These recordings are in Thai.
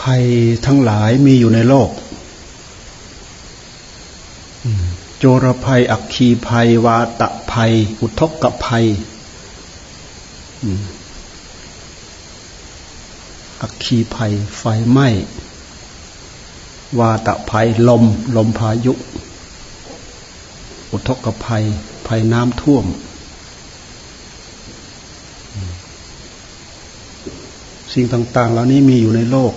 ภัยทั้งหลายมีอยู่ในโลก โจรภัย อักคีภัย วาตะภัย อุทกภัย อักคีภัย ไฟไหม้ วาตะภัย ลม ลมพายุ อุทกภัย ภัยน้ำท่วมสิ่งต่าง ๆ เหล่านี้มีอยู่ในโลก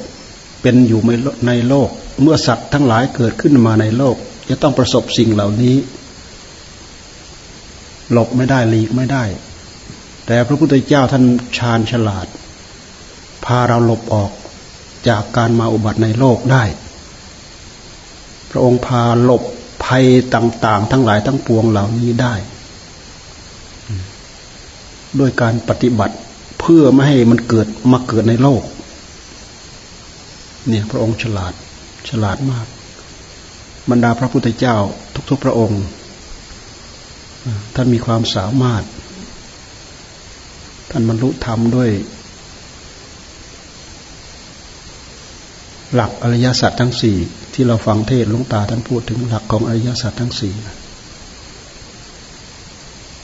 เป็นอยู่ในโลก เมื่อสัตว์ทั้งหลายเกิดขึ้นมาในโลก จะต้องประสบสิ่งเหล่านี้ หลบไม่ได้หลีกไม่ได้ แต่พระพุทธเจ้าท่านชาญฉลาด พาเราหลบออกจากการมาอุบัติในโลกได้ พระองค์พาหลบภัยต่าง ๆ ทั้งหลายทั้งปวงเหล่านี้ได้ ด้วยการปฏิบัติเพื่อไม่ให้มันเกิดมาเกิดในโลก เนี่ยพระองค์ฉลาดฉลาดมาก บรรดาพระพุทธเจ้า ทุก ๆ พระองค์ท่านมีความสามารถ ท่านบรรลุธรรมด้วย หลักอริยสัจทั้งสี่ที่เราฟังเทศลุงตาท่านพูดถึงหลักของอริยสัจทั้งสี่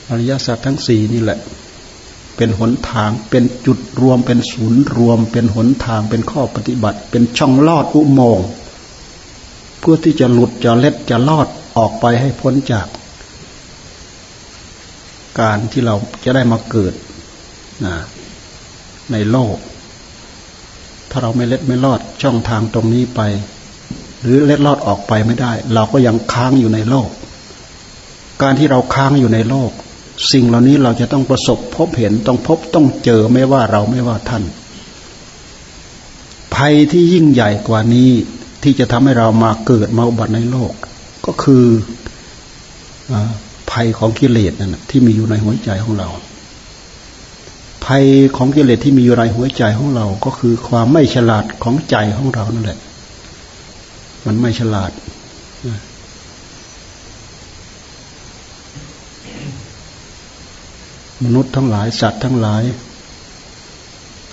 อริยสัจทั้งสี่นี่แหละ เป็นหนทาง เป็นจุดรวม เป็นศูนย์รวม เป็นหนทาง เป็นข้อปฏิบัติ เป็นช่องลอดอุโมงค์เพื่อที่จะหลุดจะเล็ดจะลอดออกไปให้พ้นจาก การที่เราจะได้มาเกิดนะในโลก ถ้าเราไม่เล็ดไม่ลอดช่องทางตรงนี้ไป หรือเล็ดลอดออกไปไม่ได้ เราก็ยังค้างอยู่ในโลก การที่เราค้างอยู่ในโลก สิ่งเหล่านี้เราจะต้องประสบพบเห็นต้องพบต้องเจอไม่ว่าเราไม่ว่าท่าน ภัยที่ยิ่งใหญ่กว่านี้ที่จะทำให้เรามาเกิดมาอุบัติในโลก ก็คืออภัยของกิเลสนั่นที่มีอยู่ในหัวใจของเรา ภัยของกิเลสที่มีอยู่ในหัวใจของเรา ก็คือความไม่ฉลาดของใจของเรานั่นแหละ มันไม่ฉลาด มนุษย์ทั้งหลายสัตว์ทั้งหลาย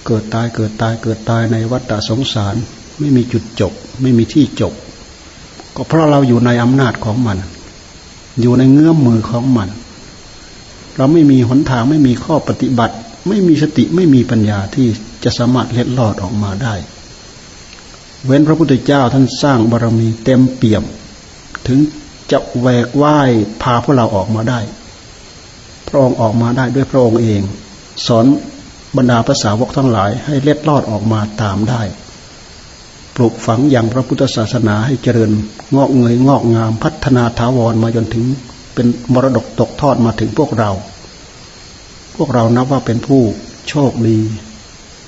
เกิดตายเกิดตายเกิดตายในวัฏสงสาร ไม่มีจุดจบ ไม่มีที่จบ ก็เพราะเราอยู่ในอำนาจของมัน อยู่ในเงื้อมมือของมัน เราไม่มีหนทางไม่มีข้อปฏิบัติ ไม่มีสติไม่มีปัญญาที่จะสามารถเล็ดลอดออกมาได้ เว้นพระพุทธเจ้าท่านสร้างบารมีเต็มเปี่ยม ถึงจะแหวกว่ายพาพวกเราออกมาได้ ระองค์ออกมาได้ด้วยพระองค์เอง สอนบรรดาภาษาวกทั้งหลาย ให้เล็ดลอดออกมาตามได้ ปลูกฝังอย่างพระพุทธศาสนาให้เจริญงอกเงยงอกงามพัฒนาถาวรมาจนถึงเป็นมรดกตกทอดมาถึงพวกเรา พวกเรานับว่าเป็นผู้โชคดี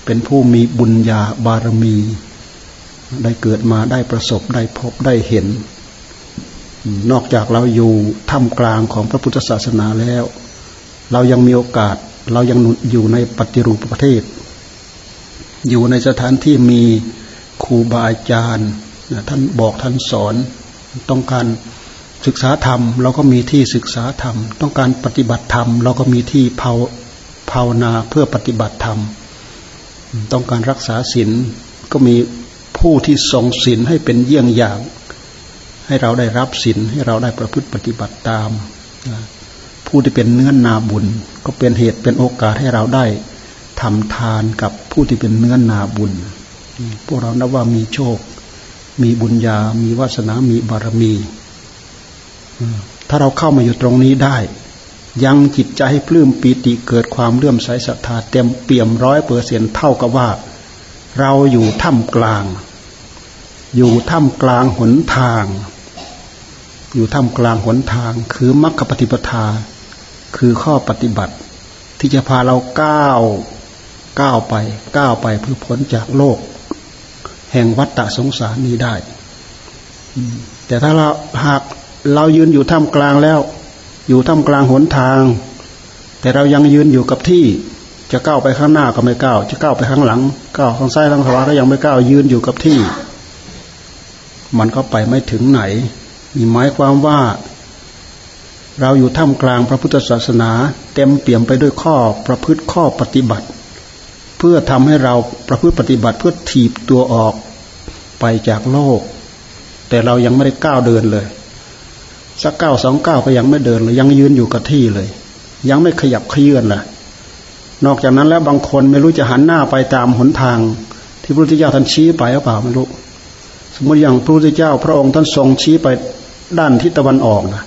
เป็นผู้มีบุญญาบารมี ได้เกิดมาได้ประสบได้พบได้เห็น นอกจากเราอยู่ท่ามกลางของพระพุทธศาสนาแล้ว เรายังมีโอกาส เรายังอยู่ในปฏิรูปประเทศ อยู่ในสถานที่มีครูบาอาจารย์ท่านบอกท่านสอน ต้องการศึกษาธรรม เราก็มีที่ศึกษาธรรม ต้องการปฏิบัติธรรม เราก็มีที่ภาวภาวนาเพื่อปฏิบัติธรรม ต้องการรักษาศีลก็มีผู้ที่ทรงศีลให้เป็นเยี่ยงอย่าง ให้เราได้รับศีลให้เราได้ประพฤติปฏิบัติตาม ผู้ที่เป็นเนื้อนาบุญ ก็เป็นเหตุเป็นโอกาสให้เราได้ทำทานกับผู้ที่เป็นเนื้อนาบุญ พวกเรานับว่ามีโชค มีบุญญา มีวาสนา มีบารมี ถ้าเราเข้ามาอยู่ตรงนี้ได้ ยังจิตใจให้ปลื้มปีติเกิดความเลื่อมใสศรัทธาเต็มเปี่ยมร้อยเปอร์เซ็นเท่ากับว่า เราอยู่ท่ามกลาง อยู่ท่ามกลางหนทางอยู่ท่ามกลางหนทางคือมรรคปฏิปทา คือข้อปฏิบัติ ที่จะพาเราก้าวก้าวไปก้าวไปเพื่อพ้นจากโลก แห่งวัฏฏะสงสารนี้ได้แต่ถ้าเราหากเรายืนอยู่ท่ามกลางแล้ว อยู่ท่ามกลางหนทาง แต่เรายังยืนอยู่กับที่ จะก้าวไปข้างหน้าก็ไม่ก้าวจะก้าวไปข้างหลังก้าวข้างซ้ายข้างขวาก็ยังไม่ก้าวยืนอยู่กับที่ มันก็ไปไม่ถึงไหน มีหมายความว่า เราอยู่ท่ามกลางพระพุทธศาสนา เต็มเปี่ยมไปด้วยข้อประพฤติข้อปฏิบัติ เพื่อทำให้เราประพฤติปฏิบัติเพื่อถีบตัวออกไปจากโลก แต่เรายังไม่ได้ก้าวเดินเลย สักเก้าสองเก้าก็ยังไม่เดินเลยยังยืนอยู่กับที่เลย ยังไม่ขยับเขยื่นเลยนอกจากนั้นแล้วบางคนไม่รู้จะหันหน้าไปตามหนทาง ที่พระพุทธเจ้าท่านชี้ไปหรือเปล่าไม่รู้ สมมติอย่างพระพุทธเจ้าพระองค์ท่านทรงชี้ไปด้านทิศตะวันออกนะ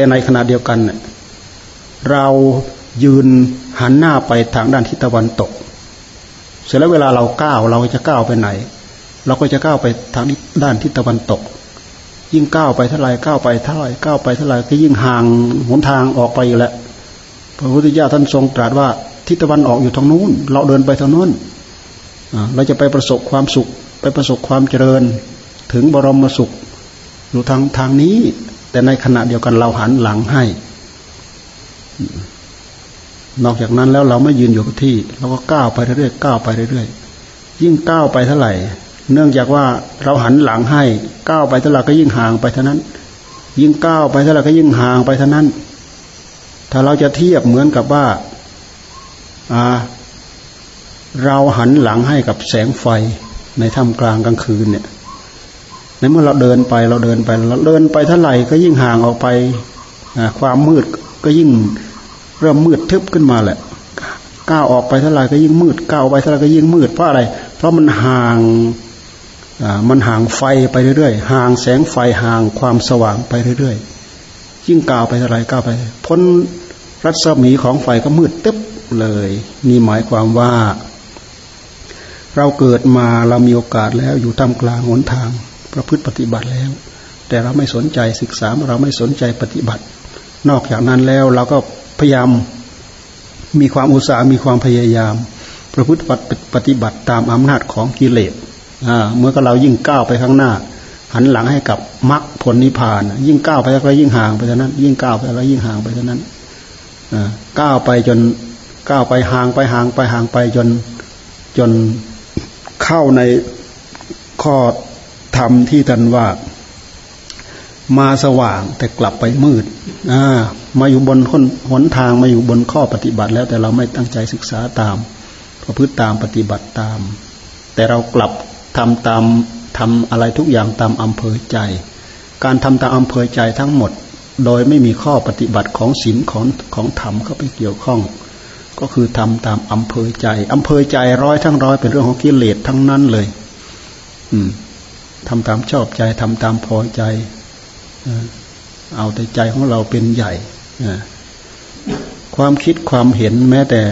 แต่ในขณะเดียวกัน เรายืนหันหน้าไปทางด้านทิศตะวันตก เสร็จแล้วเวลาเราก้าวเราจะก้าวไปไหน เราก็จะก้าวไปทางด้านทิศตะวันตก ยิ่งก้าวไปเท่าไรก้าวไปเท่าไรก้าวไปเท่าไรก็ยิ่งห่างหนทางออกไปอยู่แล้วพระพุทธเจ้าท่านทรงตรัสว่าทิศตะวันออกอยู่ทางนู้น เราเดินไปทางนู้นเราจะไปประสบความสุข ไปประสบความเจริญ ถึงบรมสุขอยู่ทางทางนี้ แต่ในขณะเดียวกันเราหันหลังให้ นอกจากนั้นแล้วเราไม่ยืนอยู่กับที่ เราก็ก้าวไปเรื่อยๆก้าวไปเรื่อยๆยิ่งก้าวไปเท่าไหร่ เนื่องจากว่าเราหันหลังให้ก้าวไปเท่าไหร่ก็ยิ่งห่างไปเท่านั้น ยิ่งก้าวไปเท่าไหร่ก็ยิ่งห่างไปเท่านั้น ถ้าเราจะเทียบเหมือนกับว่าเราหันหลังให้กับแสงไฟในถ้ำกลางกลางคืนเนี่ย ในเมื่อเราเดินไปเราเดินไปเราเดินไปเท่าไหร่ก็ยิ่งห่างออกไปความมืดก็ยิ่งเริ่มมืดทึบขึ้นมาแหละก้าวออกไปเท่าไหร่ก็ยิ่งมืดก้าวไปเท่าไหร่ก็ยิ่งมืดเพราะอะไร เพราะมันห่างมันห่างไฟไปเรื่อยๆห่างแสงไฟห่างความสว่างไปเรื่อยๆยิ่งก้าวไปเท่าไหร่ก้าวไป พ้นรัศมีของไฟก็มืดตึ๊บเลยนี่หมายความว่า เราเกิดมาเรามีโอกาสแล้วอยู่ท่ามกลางหนทาง ประพฤติปฏิบัติแล้ว แต่เราไม่สนใจศึกษาเราไม่สนใจปฏิบัติ นอกจากนั้นแล้วเราก็พยายามมีความอุตสาห์มีความพยายาม ประพฤติปฏิบัติตามอำนาจของกิเลสเมื่อเรายิ่งก้าวไปข้างหน้า หันหลังให้กับมรรคผลนิพพาน ยิ่งก้าวไปแล้วยิ่งห่างไปเท่านั้น ยิ่งก้าวไปแล้วยิ่งห่างไปเท่านั้นก้าวไปจนก้าวไปห่างไปห่างไปห่างไปจนจนเข้าในข้อ ธรรมที่ท่านว่า มาสว่างแต่กลับไปมืดอ่ามาอยู่บนคนหนทางมาอยู่บนข้อปฏิบัติ แล้วแต่เราไม่ตั้งใจศึกษาตามประพฤติตามปฏิบัติตาม แต่เรากลับทำตามทำอะไรทุกอย่างตามอำเภอใจ การทำตามอำเภอใจทั้งหมด โดยไม่มีข้อปฏิบัติของศีลของของธรรมเข้าไปเกี่ยวข้อง ก็คือทำตามอำเภอใจอำเภอใจร้อยทั้งร้อยเป็นเรื่องของกิเลสทั้งนั้นเลย อืม ทำตามชอบใจทำตามพอใจเอาแต่ใจของเราเป็นใหญ่ความคิดความเห็นแม้แต่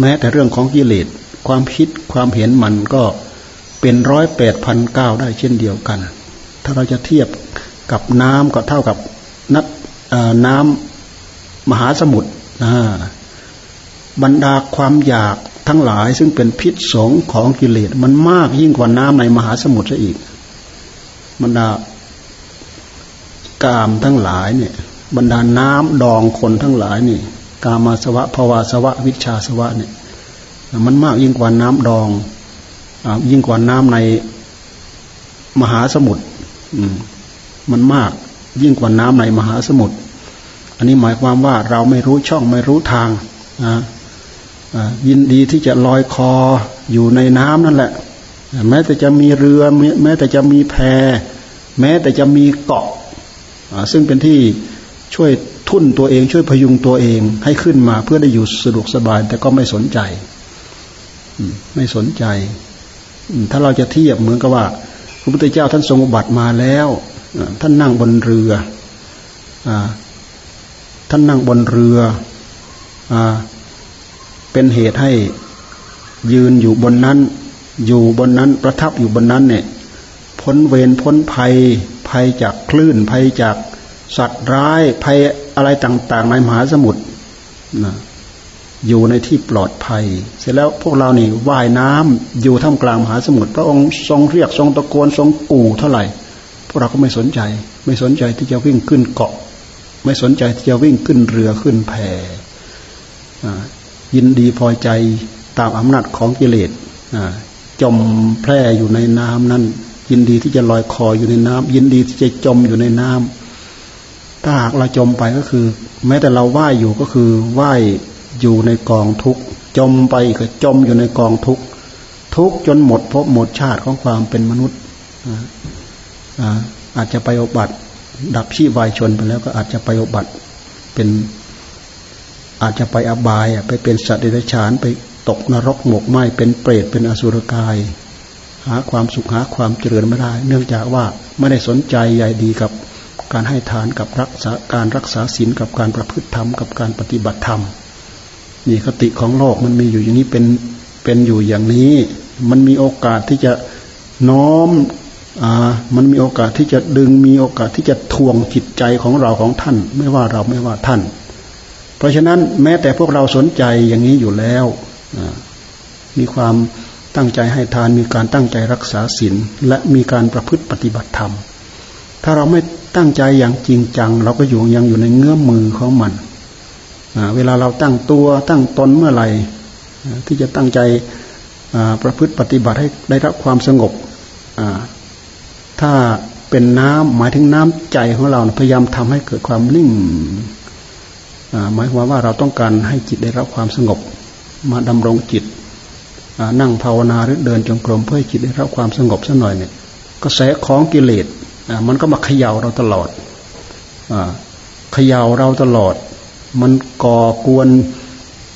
แม้แต่เรื่องของกิเลสความคิดความเห็นมันก็เป็นร้อยแปดพันเก้าได้เช่นเดียวกัน ถ้าเราจะเทียบกับน้ำก็เท่ากับนักน้ำมหาสมุทรบรรดาความอยาก ทั้งหลาย ซึ่งเป็นพิษสงของกิเลสมันมากยิ่งกว่าน้ำในมหาสมุทรซะอีกบรรดากามทั้งหลายเนี่ย บรรดาน้ำดองคนทั้งหลายนี่ กามาสวะภาวาสวะ วิชาสวะเนี่ย มันมากยิ่งกว่าน้ำดองอยิ่งกว่าน้ำในมหาสมุทรมันมากยิ่งกว่าน้ำในมหาสมุทรอันนี้หมายความว่าเราไม่รู้ช่องไม่รู้ทางนะ ยินดีที่จะลอยคออยู่ในน้ำนั่นแหละ แม้แต่จะมีเรือ แม้แต่จะมีแพ แม้แต่จะมีเกาะซึ่งเป็นที่ช่วยทุ่นตัวเอง ช่วยพยุงตัวเอง ให้ขึ้นมาเพื่อได้อยู่สะดวกสบาย แต่ก็ไม่สนใจไม่สนใจ ถ้าเราจะเทียบเหมือนกับว่าพระพุทธเจ้าท่านทรงอุบัติมาแล้วท่านนั่งบนเรือท่านนั่งบนเรือ เป็นเหตุให้ยืนอยู่บนนั้น อยู่บนนั้นประทับอยู่บนนั้นเนี่ยพ้นเวรพ้นภัยภัยจากคลื่นภัยจากสัตว์ร้ายภัยอะไรต่าง ๆ ในมหาสมุทรนะอยู่ในที่ปลอดภัย เสร็จแล้วพวกเรานี่ว่ายน้ำอยู่ท่ามกลางมหาสมุทรพระองค์ทรงเรียกทรงตะโกนทรงกู่เท่าไหร่ พวกเราก็ไม่สนใจ ไม่สนใจที่จะวิ่งขึ้นเกาะ ไม่สนใจที่จะวิ่งขึ้นเรือขึ้นแพ ยินดีพอใจตามอำนาจของกิเลสจมแพร่อยู่ในน้ำนั้น ยินดีที่จะลอยคออยู่ในน้ำยินดีที่จะจมอยู่ในน้ำถ้าหากเราจมไปก็คือ แม้แต่เราว่ายอยู่ก็คือว่ายอยู่ในกองทุกข์จมไปก็จมอยู่ในกองทุกข์ทุกจนหมดพบหมดชาติของความเป็นมนุษย์อาจจะไปอบัติดับชีวายชนไปแล้วก็อาจจะไปอบัติเป็น อาจจะไปอบายไปเป็นสัตว์เดรัจฉานไปตกนรกหมกไหมเป็นเปรตเป็นอสุรกาย หาความสุขหาความเจริญไม่ได้ เนื่องจากว่าไม่ได้สนใจใหญ่ดีกับการให้ทานกับรักษาการรักษาศีลกับการประพฤติธรรมกับการปฏิบัติธรรมนี่คติของโลกมันมีอยู่อย่างนี้เป็นเป็นอยู่อย่างนี้ มันมีโอกาสที่จะน้อมอ่ามันมีโอกาสที่จะดึงมีโอกาสที่จะทวงจิตใจของเราของท่าน ไม่ว่าเราไม่ว่าท่าน เพราะฉะนั้นแม้แต่พวกเราสนใจอย่างนี้อยู่แล้ว มีความตั้งใจให้ทาน มีการตั้งใจรักษาศีลและมีการประพฤติปฏิบัติธรรม ถ้าเราไม่ตั้งใจอย่างจริงจัง เราก็อยู่ยังอยู่ในเงื้อมมือของมันเวลาเราตั้งตัวตั้งตนเมื่อไหร่ ที่จะตั้งใจประพฤติปฏิบัติให้ได้รับความสงบถ้าเป็นน้ำหมายถึงน้ำใจของเราพยายามทำให้เกิดความนิ่ง หมายความว่าเราต้องการให้จิตได้รับความสงบ มาดำรงจิตนั่งภาวนาหรือเดินจงกรมเพื่อให้จิตได้รับความสงบสักหน่อยเนี่ยกระแสของกิเลสมันก็มาเขย่าเราตลอดเขย่าเราตลอด มันก่อกวน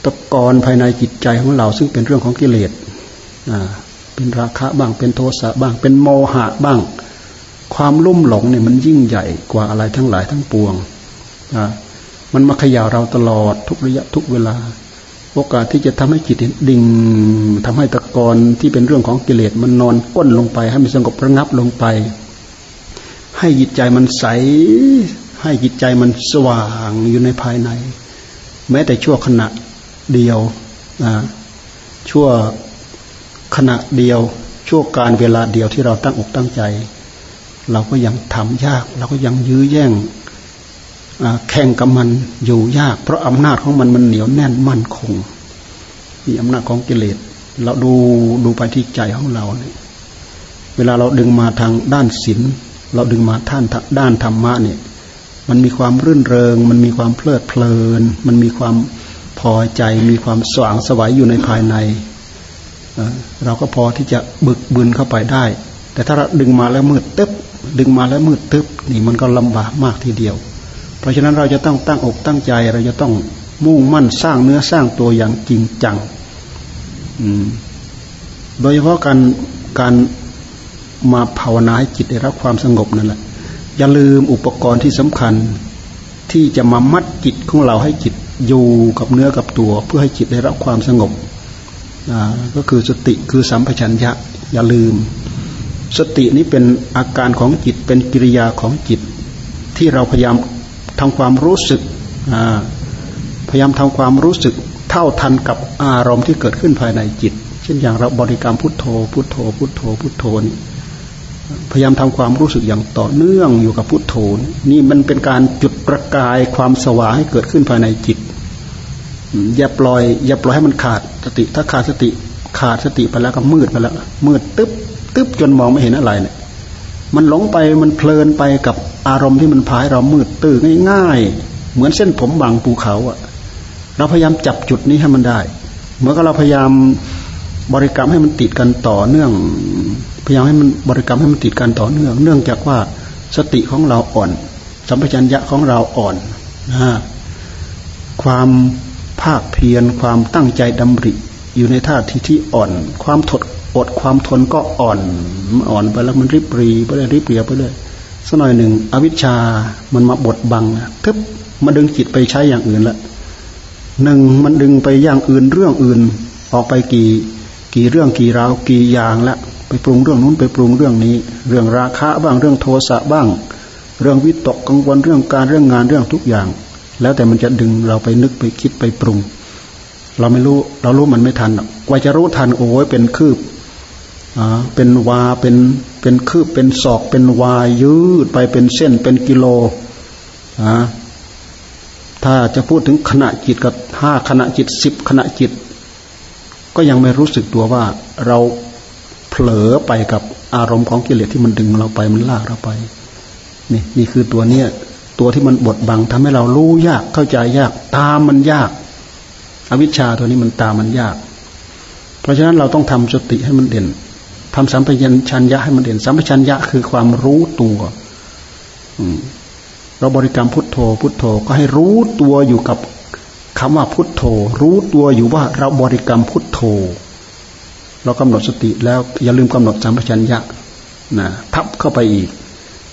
ตะกอนภายในจิตใจของเรา ซึ่งเป็นเรื่องของกิเลสเป็นราคะบ้างเป็นโทสะบ้าง เป็นโมหะบ้าง ความลุ่มหลงเนี่ยมันยิ่งใหญ่กว่าอะไรทั้งหลายทั้งปวง มันมาเขย่าเราตลอดทุกระยะทุกเวลา โอกาสที่จะทำให้จิตดิ่งทำให้ตะกอนที่เป็นเรื่องของกิเลสมันนอนก้นลงไป ให้มันสงบระงับลงไป ให้จิตใจมันใส ให้จิตใจมันสว่างอยู่ในภายใน แม้แต่ชั่วขณะเดียวชั่วขณะเดียว ชั่วการเวลาเดียวที่เราตั้งอกตั้งใจ เราก็ยังทำยาก เราก็ยังยื้อแย่ง แข่งกับมันอยู่ยาก เพราะอำนาจของมันมันเหนียวแน่นมั่นคง มีอำนาจของกิเลส เราดูดูไปที่ใจของเราเนี่ยเวลาเราดึงมาทางด้านศีลเราดึงมาท่านด้านธรรมะเนี่ย มันมีความรื่นเริง มันมีความเพลิดเพลิน มันมีความพอใจ มีความสว่างสวัยอยู่ในภายใน เราก็พอที่จะบึกบึนเข้าไปได้ แต่ถ้าเราดึงมาแล้วมืดตึ๊บดึงมาแล้วมืดตึ๊บนี่มันก็ลำบากมากทีเดียว ราะฉะนั้นเราจะต้องตั้งอกตั้งใจ เราจะต้องมุ่งมั่นสร้างเนื้อสร้างตัวอย่างจริงจังโดยเฉพาะการการมาภาวนาให้จิตได้รับความสงบนั่นแหละ อย่าลืมอุปกรณ์ที่สำคัญที่จะมามัดจิตของเราให้จิตอยู่กับเนื้อกับตัว เพื่อให้จิตได้รับความสงบก็คือสติคือสัมปชัญญะ อย่าลืม สตินี้เป็นอาการของจิตเป็นกิริยาของจิต ที่เราพยายาม ทำความรู้สึกพยายามทำความรู้สึกเท่าทันกับอารมณ์ที่เกิดขึ้นภายในจิต เช่นอย่างเราบริกรรมพุทโธ พุทโธ พุทโธ พุทโธนี่พยายามทำความรู้สึกอย่างต่อเนื่องอยู่กับพุทโธนี่มันเป็นการจุดประกายความสว่างให้เกิดขึ้นภายในจิต อย่าปล่อย อย่าปล่อยให้มันขาดสติ ถ้าขาดสติขาดสติไปแล้วก็มืดไปแล้วมืดตึ๊บตึ๊บจนมองไม่เห็นอะไรเนี่ย มันหลงไปมันเพลินไปกับอารมณ์ที่มันพายเรามืดตื้อง่าย ๆ เหมือนเส้นผมบางภูเขาอะเราพยายามจับจุดนี้ให้มันได้เมื่อเราพยายามบริกรรมให้มันติดกันต่อเนื่อง พยายามให้มันบริกรรมให้มันติดกันต่อเนื่อง เนื่องจากว่าสติของเราอ่อน สัมปชัญญะของเราอ่อนนะความภาคเพียรความตั้งใจดำริอยู่ในท่าทีที่อ่อน ความทด อดความทนก็อ่อนอ่อนไปแล้วมันริบรีไปเลยริบเรียไปเลยสักหน่อยหนึ่งอวิชชามันมาบดบังทึบมาดึงจิตไปใช้อย่างอื่นละหนึ่งมันดึงไปอย่างอื่นเรื่องอื่น ออกไปกี่กี่เรื่องกี่ราวกี่อย่างละไปปรุงเรื่องนู้นไปปรุงเรื่องนี้ เรื่องราคะบ้างเรื่องโทสะบ้าง เรื่องวิตกกังวลเรื่องการเรื่องงานเรื่องทุกอย่าง แล้วแต่มันจะดึงเราไปนึกไปคิดไปปรุง เราไม่รู้เรารู้มันไม่ทันกว่าจะรู้ทันโอ้ยเป็นคืบ เป็นวาเป็นเป็นคืบเป็นศอกเป็นวายืดไปเป็นเส้นเป็นกิโลอ่าถ้าจะพูดถึงขณะจิตกับห้าขณะจิตสิบขณะจิต ก็ยังไม่รู้สึกตัวว่าเราเผลอไปกับอารมณ์ของกิเลสที่มันดึงเราไปมันลากเราไป นี่นี่คือตัวเนี้ยตัวที่มันบดบังทำให้เรารู้ยากเข้าใจยาก ตามมันยาก อวิชชาตัวนี้มันตามมันยาก เพราะฉะนั้นเราต้องทำสติให้มันเด่น ทำสัมปชัญญะให้มันเด่น สัมปชัญญะคือความรู้ตัวเราบริกรรมพุทโธ พุทโธก็ให้รู้ตัวอยู่กับคำว่าพุทโธ รู้ตัวอยู่ว่าเราบริกรรมพุทโธ เรากำหนดสติแล้วอย่าลืมกำหนดสัมปชัญญะนะทับเข้าไปอีก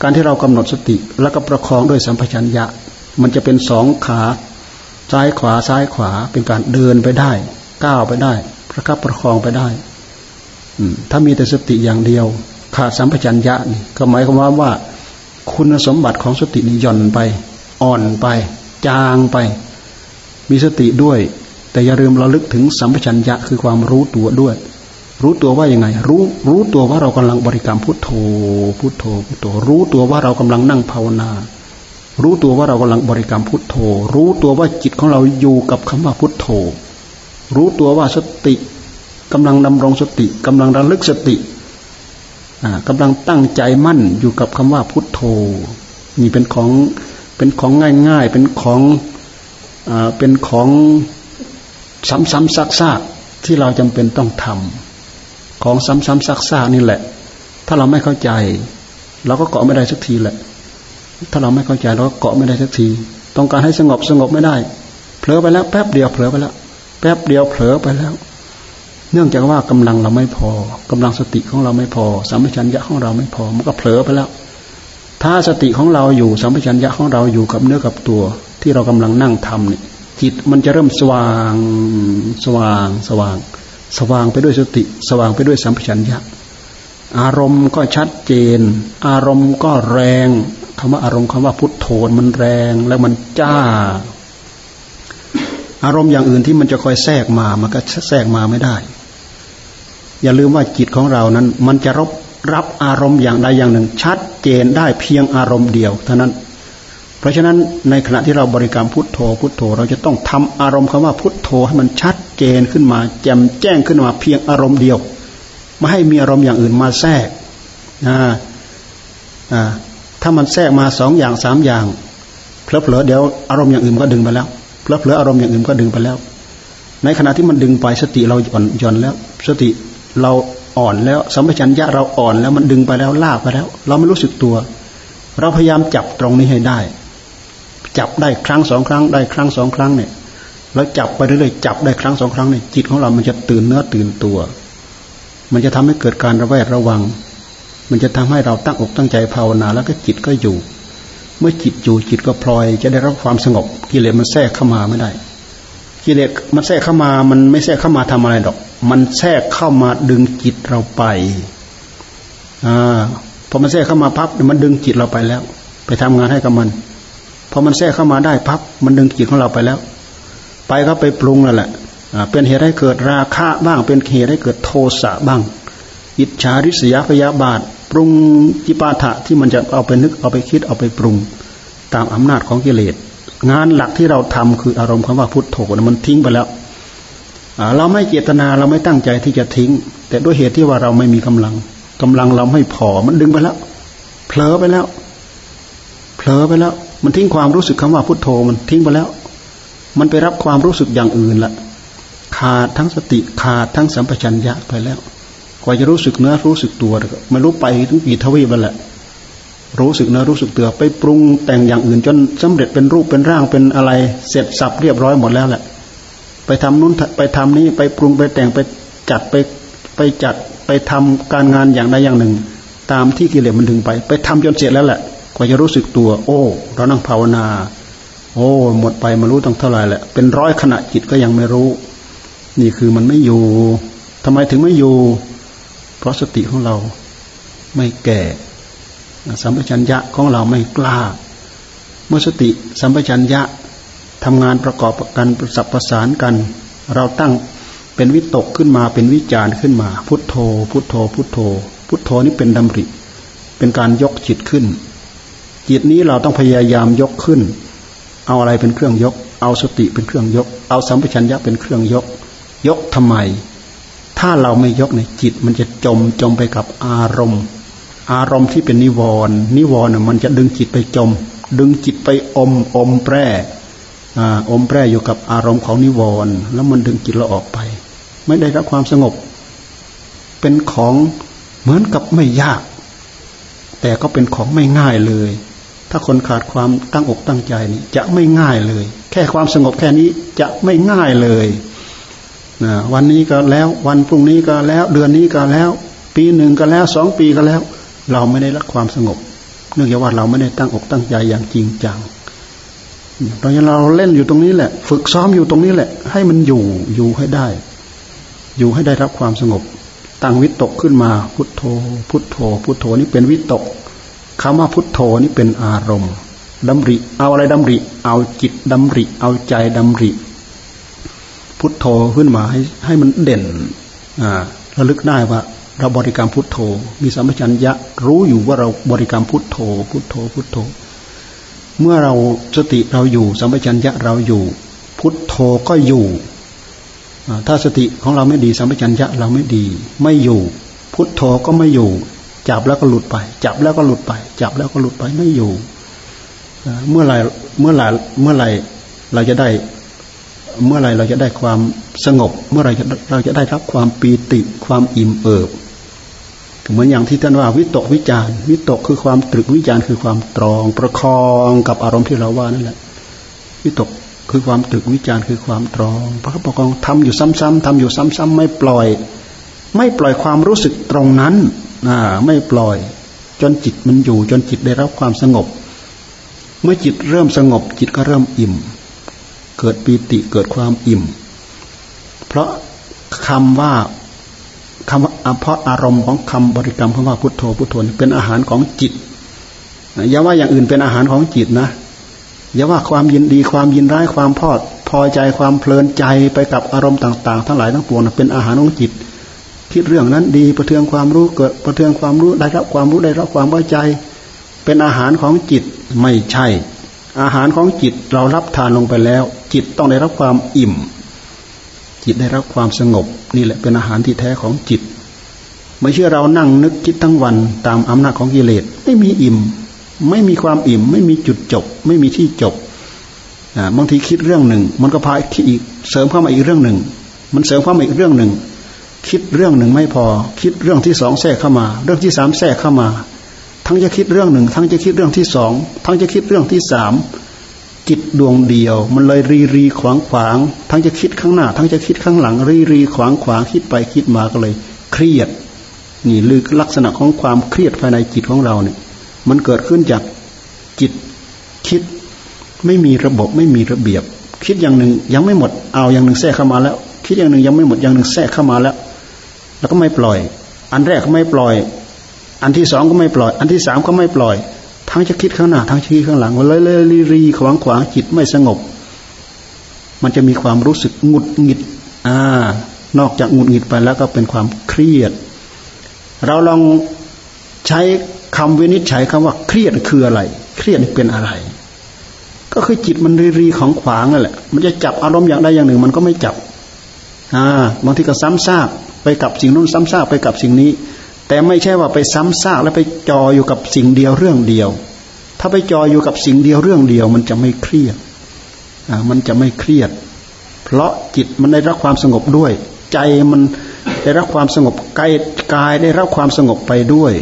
การที่เรากำหนดสติ แล้วก็ประคองด้วยสัมปชัญญะ มันจะเป็นสองขาซ้ายขวาซ้ายขวาเป็นการเดินไปได้ ก้าวไปได้ ประคับประคองไปได้ ถ้ามีแต่สติอย่างเดียว ขาดสัมปชัญญะนี่ก็หมายความว่าว่า คุณสมบัติของสตินี่ย่อนไป อ่อนไป จางไป มีสติด้วย แต่อย่าลืมราลึกถึงสัมปชัญญะคือความรู้ตัวด้วย รู้ตัวว่ายังไง รู้รู้ตัวว่าเรากำลังบริกรรมพุทโธพุทโธพุทโธ รู้ตัวว่าเรากำลังนั่งภาวนา รู้ตัวว่าเรากำลังบริกรรมพุทโธ รู้ตัวว่าจิตของเราอยู่กับคำว่าพุทโธ รู้ตัวว่าสติ กำลังดำรงสติกำลังระลึกสติกำลังตั้งใจมั่นอยู่กับคำว่าพุทโธนี่เป็นของเป็นของง่ายๆ เป็นของอเป็นของซ้ำๆซักๆที่เราจำเป็นต้องทำของซ้ำๆซักๆนี่แหละ ถ้าเราไม่เข้าใจ เราก็เกาะไม่ได้สักทีแหละ ถ้าเราไม่เข้าใจเราก็เกาะไม่ได้สักที ต้องการให้สงบสงบไม่ได้เผลอไปแล้ว แป๊บเดียวเผลอไปแล้ว แป๊บเดียวเผลอไปแล้ว เนื่องจากว่ากำลังเราไม่พอกำลังสติของเราไม่พอสัมปชัญญะของเราไม่พอ มันก็เผลอไปแล้ว ถ้าสติของเราอยู่สัมปชัญญะของเราอยู่กับเนื้อกับตัว ที่เรากำลังนั่งทำเนี่ยจิตมันจะเริ่มสว่างสว่างสว่าง สว่างไปด้วยสติ สว่างไปด้วยสัมปชัญญะ อารมณ์ก็ชัดเจน อารมณ์ก็แรงคำว่าอารมณ์คำว่าพุทโธมันแรงแล้วมันจ้า อารมณ์อย่างอื่นที่มันจะคอยแทรกมา มันก็แทรกมาไม่ได้ อย่าลืมว่าจิตของเรานั้น มันจะรับรับอารมณ์อย่างใดอย่างหนึ่ง ชัดเจนได้เพียงอารมณ์เดียวเท่านั้น เพราะฉะนั้นในขณะที่เราบริกรรมพุทโธพุทโธ เราจะต้องทำอารมณ์คำว่าพุทโธให้มันชัดเจนขึ้นมา แจ่มแจ้งขึ้นมาเพียงอารมณ์เดียว ไม่ให้มีอารมณ์อย่างอื่นมาแทรกอ่าอ่าถ้ามันแทรกมาสองอย่างสามอย่างเพลอเดี๋ยวอารมณ์อย่างอื่นก็ดึงไปแล้วเพลอเพลออารมณ์อย่างอื่นก็ดึงไปแล้ว ในขณะที่มันดึงไปสติเราอ่อนย่อนแล้ว สติ เราอ่อนแล้วสัมปชัญญะเราอ่อนแล้วมันดึงไปแล้วลากไปแล้ว เราไม่รู้สึกตัว เราพยายามจับตรงนี้ให้ได้ จับได้ครั้งสองครั้งได้ครั้งสองครั้งเนี่ยแล้วจับไปเรื่อยๆจับได้ครั้งสองครั้งเนี่ยจิตของเรา มันจะตื่นเนื้อตื่นตัว มันจะทำให้เกิดการระแวดระวัง มันจะทำให้เราตั้งอกตั้งใจภาวนา แล้วก็จิตก็อยู่ เมื่อจิตอยู่จิตก็พลอย จะได้รับความสงบกิเลสมันแทรกเข้ามาไม่ได้กิเลสมันแทรกเข้ามา มันไม่แทรกเข้ามาทำอะไรดอก มันแทรกเข้ามาดึงจิตเราไปอ่าพอมันแทรกเข้ามาพับมันดึงจิตเราไปแล้ว ไปทำงานให้กับมันพอมันแทรกเข้ามาได้พับมันดึงจิตของเราไปแล้ว ไปก็ไปปรุงนั่นแหละเป็นเหตุให้เกิดราคะบ้าง เป็นเหตุให้เกิดโทสะบ้าง อิจฉาริษยาพยาบาท ปรุงจิปาถะที่มันจะเอาไปนึกเอาไปคิดเอาไปปรุง ตามอำนาจของกิเลส งานหลักที่เราทำคืออารมณ์คำว่าพุทโธนะมันทิ้งไปแล้ว เราไม่เจตนาเราไม่ตั้งใจที่จะทิ้ง แต่ด้วยเหตุที่ว่าเราไม่มีกำลังกำลังเราไม่พอมันดึงไปแล้วเผลอไปแล้วเผลอไปแล้ว มันทิ้งความรู้สึกคำว่าพุทโธมันทิ้งไปแล้ว มันไปรับความรู้สึกอย่างอื่นละขาดทั้งสติขาดทั้งสัมปชัญญะไปแล้ว กว่าจะรู้สึกเนื้อรู้สึกตัวไม่รู้ไปถึงกี่ทวีปแล้วแหละรู้สึกเนื้อรู้สึกตัวไปปรุงแต่งอย่างอื่นจนสำเร็จเป็นรูปเป็นร่างเป็นอะไร เสร็จสับเรียบร้อยหมดแล้วแหละ ไปทำนู้นไปทำนี้ไปปรุงไปแต่งไปจัดไปไปจัดไปทำการงานอย่างใดอย่างหนึ่ง ตามที่กิเลสมันดึงไป ไปทำจนเสร็จแล้วแหละกว่าจะรู้สึกตัว โอ้ เรานั่งภาวนา โอ้หมดไปมารู้ตั้งเท่าไหร่แหละเป็นร้อยขณะจิตก็ยังไม่รู้ นี่คือมันไม่อยู่ทำไมถึงไม่อยู่ เพราะสติของเราไม่แก่สัมปชัญญะของเราไม่กล้า เมื่อสติสัมปชัญญะ ทำงานประกอบกันประสับประสานกัน เราตั้งเป็นวิตกขึ้นมาเป็นวิจารขึ้นมา พุทโธ พุทโธ พุทโธ พุทโธนี่เป็นดำริ เป็นการยกจิตขึ้น จิตนี้เราต้องพยายามยกขึ้น เอาอะไรเป็นเครื่องยก เอาสติเป็นเครื่องยก เอาสัมปชัญญะเป็นเครื่องยก ยกทำไม ถ้าเราไม่ยกในจิต มันจะจมจมไปกับอารมณ์ อารมณ์ที่เป็นนิวรณ์นิวรณ์มันจะดึงจิตไปจม ดึงจิตไปอมอมแปร อมแปรอยู่กับอารมณ์ของนิวรณ์แล้วมันดึงจิตเราออกไป ไม่ได้รับความสงบ เป็นของเหมือนกับไม่ยาก แต่ก็เป็นของไม่ง่ายเลย ถ้าคนขาดความตั้งอกตั้งใจนี่จะไม่ง่ายเลย แค่ความสงบแค่นี้จะไม่ง่ายเลยนะวันนี้ก็แล้ว วันพรุ่งนี้ก็แล้ว เดือนนี้ก็แล้ว ปีหนึ่งก็แล้วสองปีก็แล้ว เราไม่ได้รับความสงบ เนื่องจากว่าเราไม่ได้ตั้งอกตั้งใจอย่างจริงจัง เพราะฉะนั้นเราเล่นอยู่ตรงนี้แหละ ฝึกซ้อมอยู่ตรงนี้แหละ ให้มันอยู่อยู่ให้ได้ อยู่ให้ได้รับความสงบ ตั้งวิตกขึ้นมา พุทโธ พุทโธ พุทโธนี่เป็นวิตกคำว่าพุทโธนี่เป็นอารมณ์ดำริ เอาอะไรดำริ เอาจิตดำริ เอาใจดำริ พุทโธขึ้นมาให้ให้มันเด่นอ่าระลึกได้ว่าเราบริกรรมพุทโธ มีสัมปชัญญะรู้อยู่ว่าเราบริกรรมพุทโธ พุทโธ พุทโธ เมื่อเราสติเราอยู่ สัมปชัญญะเราอยู่ พุทโธก็อยู่ ถ้าสติของเราไม่ดี สัมปชัญญะเราไม่ดี ไม่อยู่ พุทโธก็ไม่อยู่ จับแล้วก็หลุดไป จับแล้วก็หลุดไป จับแล้วก็หลุดไปไม่อยู่ เมื่อไรเมื่อไรเมื่อไรเราจะได้ เมื่อไรเราจะได้ความสงบ เมื่อไรเราจะได้รับความปีติความอิ่มเอิบ เหมือนอย่างที่ท่านว่าวิตกวิจารวิตกคือความตรึกวิจารคือความตรอง ประคองกับอารมณ์ที่เราว่านั่นแหละวิตกคือความตรึกวิจารคือความตรองประคับประคองทำอยู่ซ้ำๆทำอยู่ซ้ำๆไม่ปล่อย ไม่ปล่อยความรู้สึกตรงนั้นอ่าไม่ปล่อย จนจิตมันอยู่ จนจิตได้รับความสงบ เมื่อจิตเริ่มสงบ จิตก็เริ่มอิ่ม เกิดปีติเกิดความอิ่ม เพราะคำว่า คำว่าเพราะอารมณ์ของคำบริกรรมคำว่าพุทโธพุทโธเป็นอาหารของจิตอย่าว่าอย่างอื่นเป็นอาหารของจิตนะอย่าว่าความยินดีความยินร้ายความพอดพอใจความเพลินใจไปกับอารมณ์ต่าง ๆ ทั้งหลายทั้งปวงเป็นอาหารของจิต คิดเรื่องนั้นดีประเทืองความรู้เกิดประเทืองความรู้ได้รับความรู้ได้รับความไว้ใจ เป็นอาหารของจิตไม่ใช่ อาหารของจิตเรารับทานลงไปแล้ว จิตต้องได้รับความอิ่ม จิตได้รับความสงบ นี่แหละเป็นอาหารที่แท้ของจิต ไม่เชื่อเรานั่งนึกคิดทั้งวันตามอำนาจของกิเลสไม่มีอิ่ม ไม่มีความอิ่ม ไม่มีจุดจบ ไม่มีที่จบบางทีคิดเรื่องหนึ่ง มันก็พาอีกเสริมเข้ามาอีกเรื่องหนึ่ง มันเสริมเข้ามาอีกเรื่องหนึ่ง คิดเรื่องหนึ่งไม่พอ คิดเรื่องที่สองแทรกเข้ามา เรื่องที่สามแทรกเข้ามา ทั้งจะคิดเรื่องหนึ่ง ทั้งจะคิดเรื่องที่สองทั้งจะคิดเรื่องที่สาม จิตดวงเดียว มันเลยรีรีขวางขวาง ทั้งจะคิดข้างหน้า ทั้งจะคิดข้างหลัง รีรีขวางขวางคิดไปคิดมาก็เลย เครียด นี่ลือลักษณะของความเครียดภายในจิตของเราเนี่ย มันเกิดขึ้นจากจิตคิดไม่มีระบบไม่มีระเบียบ คิดอย่างหนึ่งยังไม่หมดเอาอย่างหนึ่งแทรกเข้ามาแล้ว คิดอย่างหนึ่งยังไม่หมดอย่างหนึ่งแทรกเข้ามาแล้ว แล้วก็ไม่ปล่อย อันแรกก็ไม่ปล่อย อันที่สองก็ไม่ปล่อย อันที่สามก็ไม่ปล่อย ทั้งจะคิดข้างหน้า ทั้งจะคิดข้างหลังเลยเลยรีรีขวางขวางจิตไม่สงบ มันจะมีความรู้สึกหงุดหงิด อ่า นอกจากหงุดหงิดไปแล้วก็เป็นความเครียด เราลองใช้คำวินิจฉัยคำว่าเครียดคืออะไร เครียดเป็นอะไร ก็คือจิตมันรีรีของขวางนั่นแหละ มันจะจับอารมณ์อย่างใดอย่างหนึ่ง มันก็ไม่จับ อ่า บางทีก็ซ้ำซากไปกับสิ่งนู้นซ้ำซากไปกับสิ่งนี้ แต่ไม่ใช่ว่าไปซ้ำซากแล้วไปจออยู่กับสิ่งเดียวเรื่องเดียว ถ้าไปจออยู่กับสิ่งเดียวเรื่องเดียว มันจะไม่เครียดมันจะไม่เครียด เพราะจิตมันได้รับความสงบด้วย ใจมันได้รับความสงบกายกายได้รับความสงบไปด้วย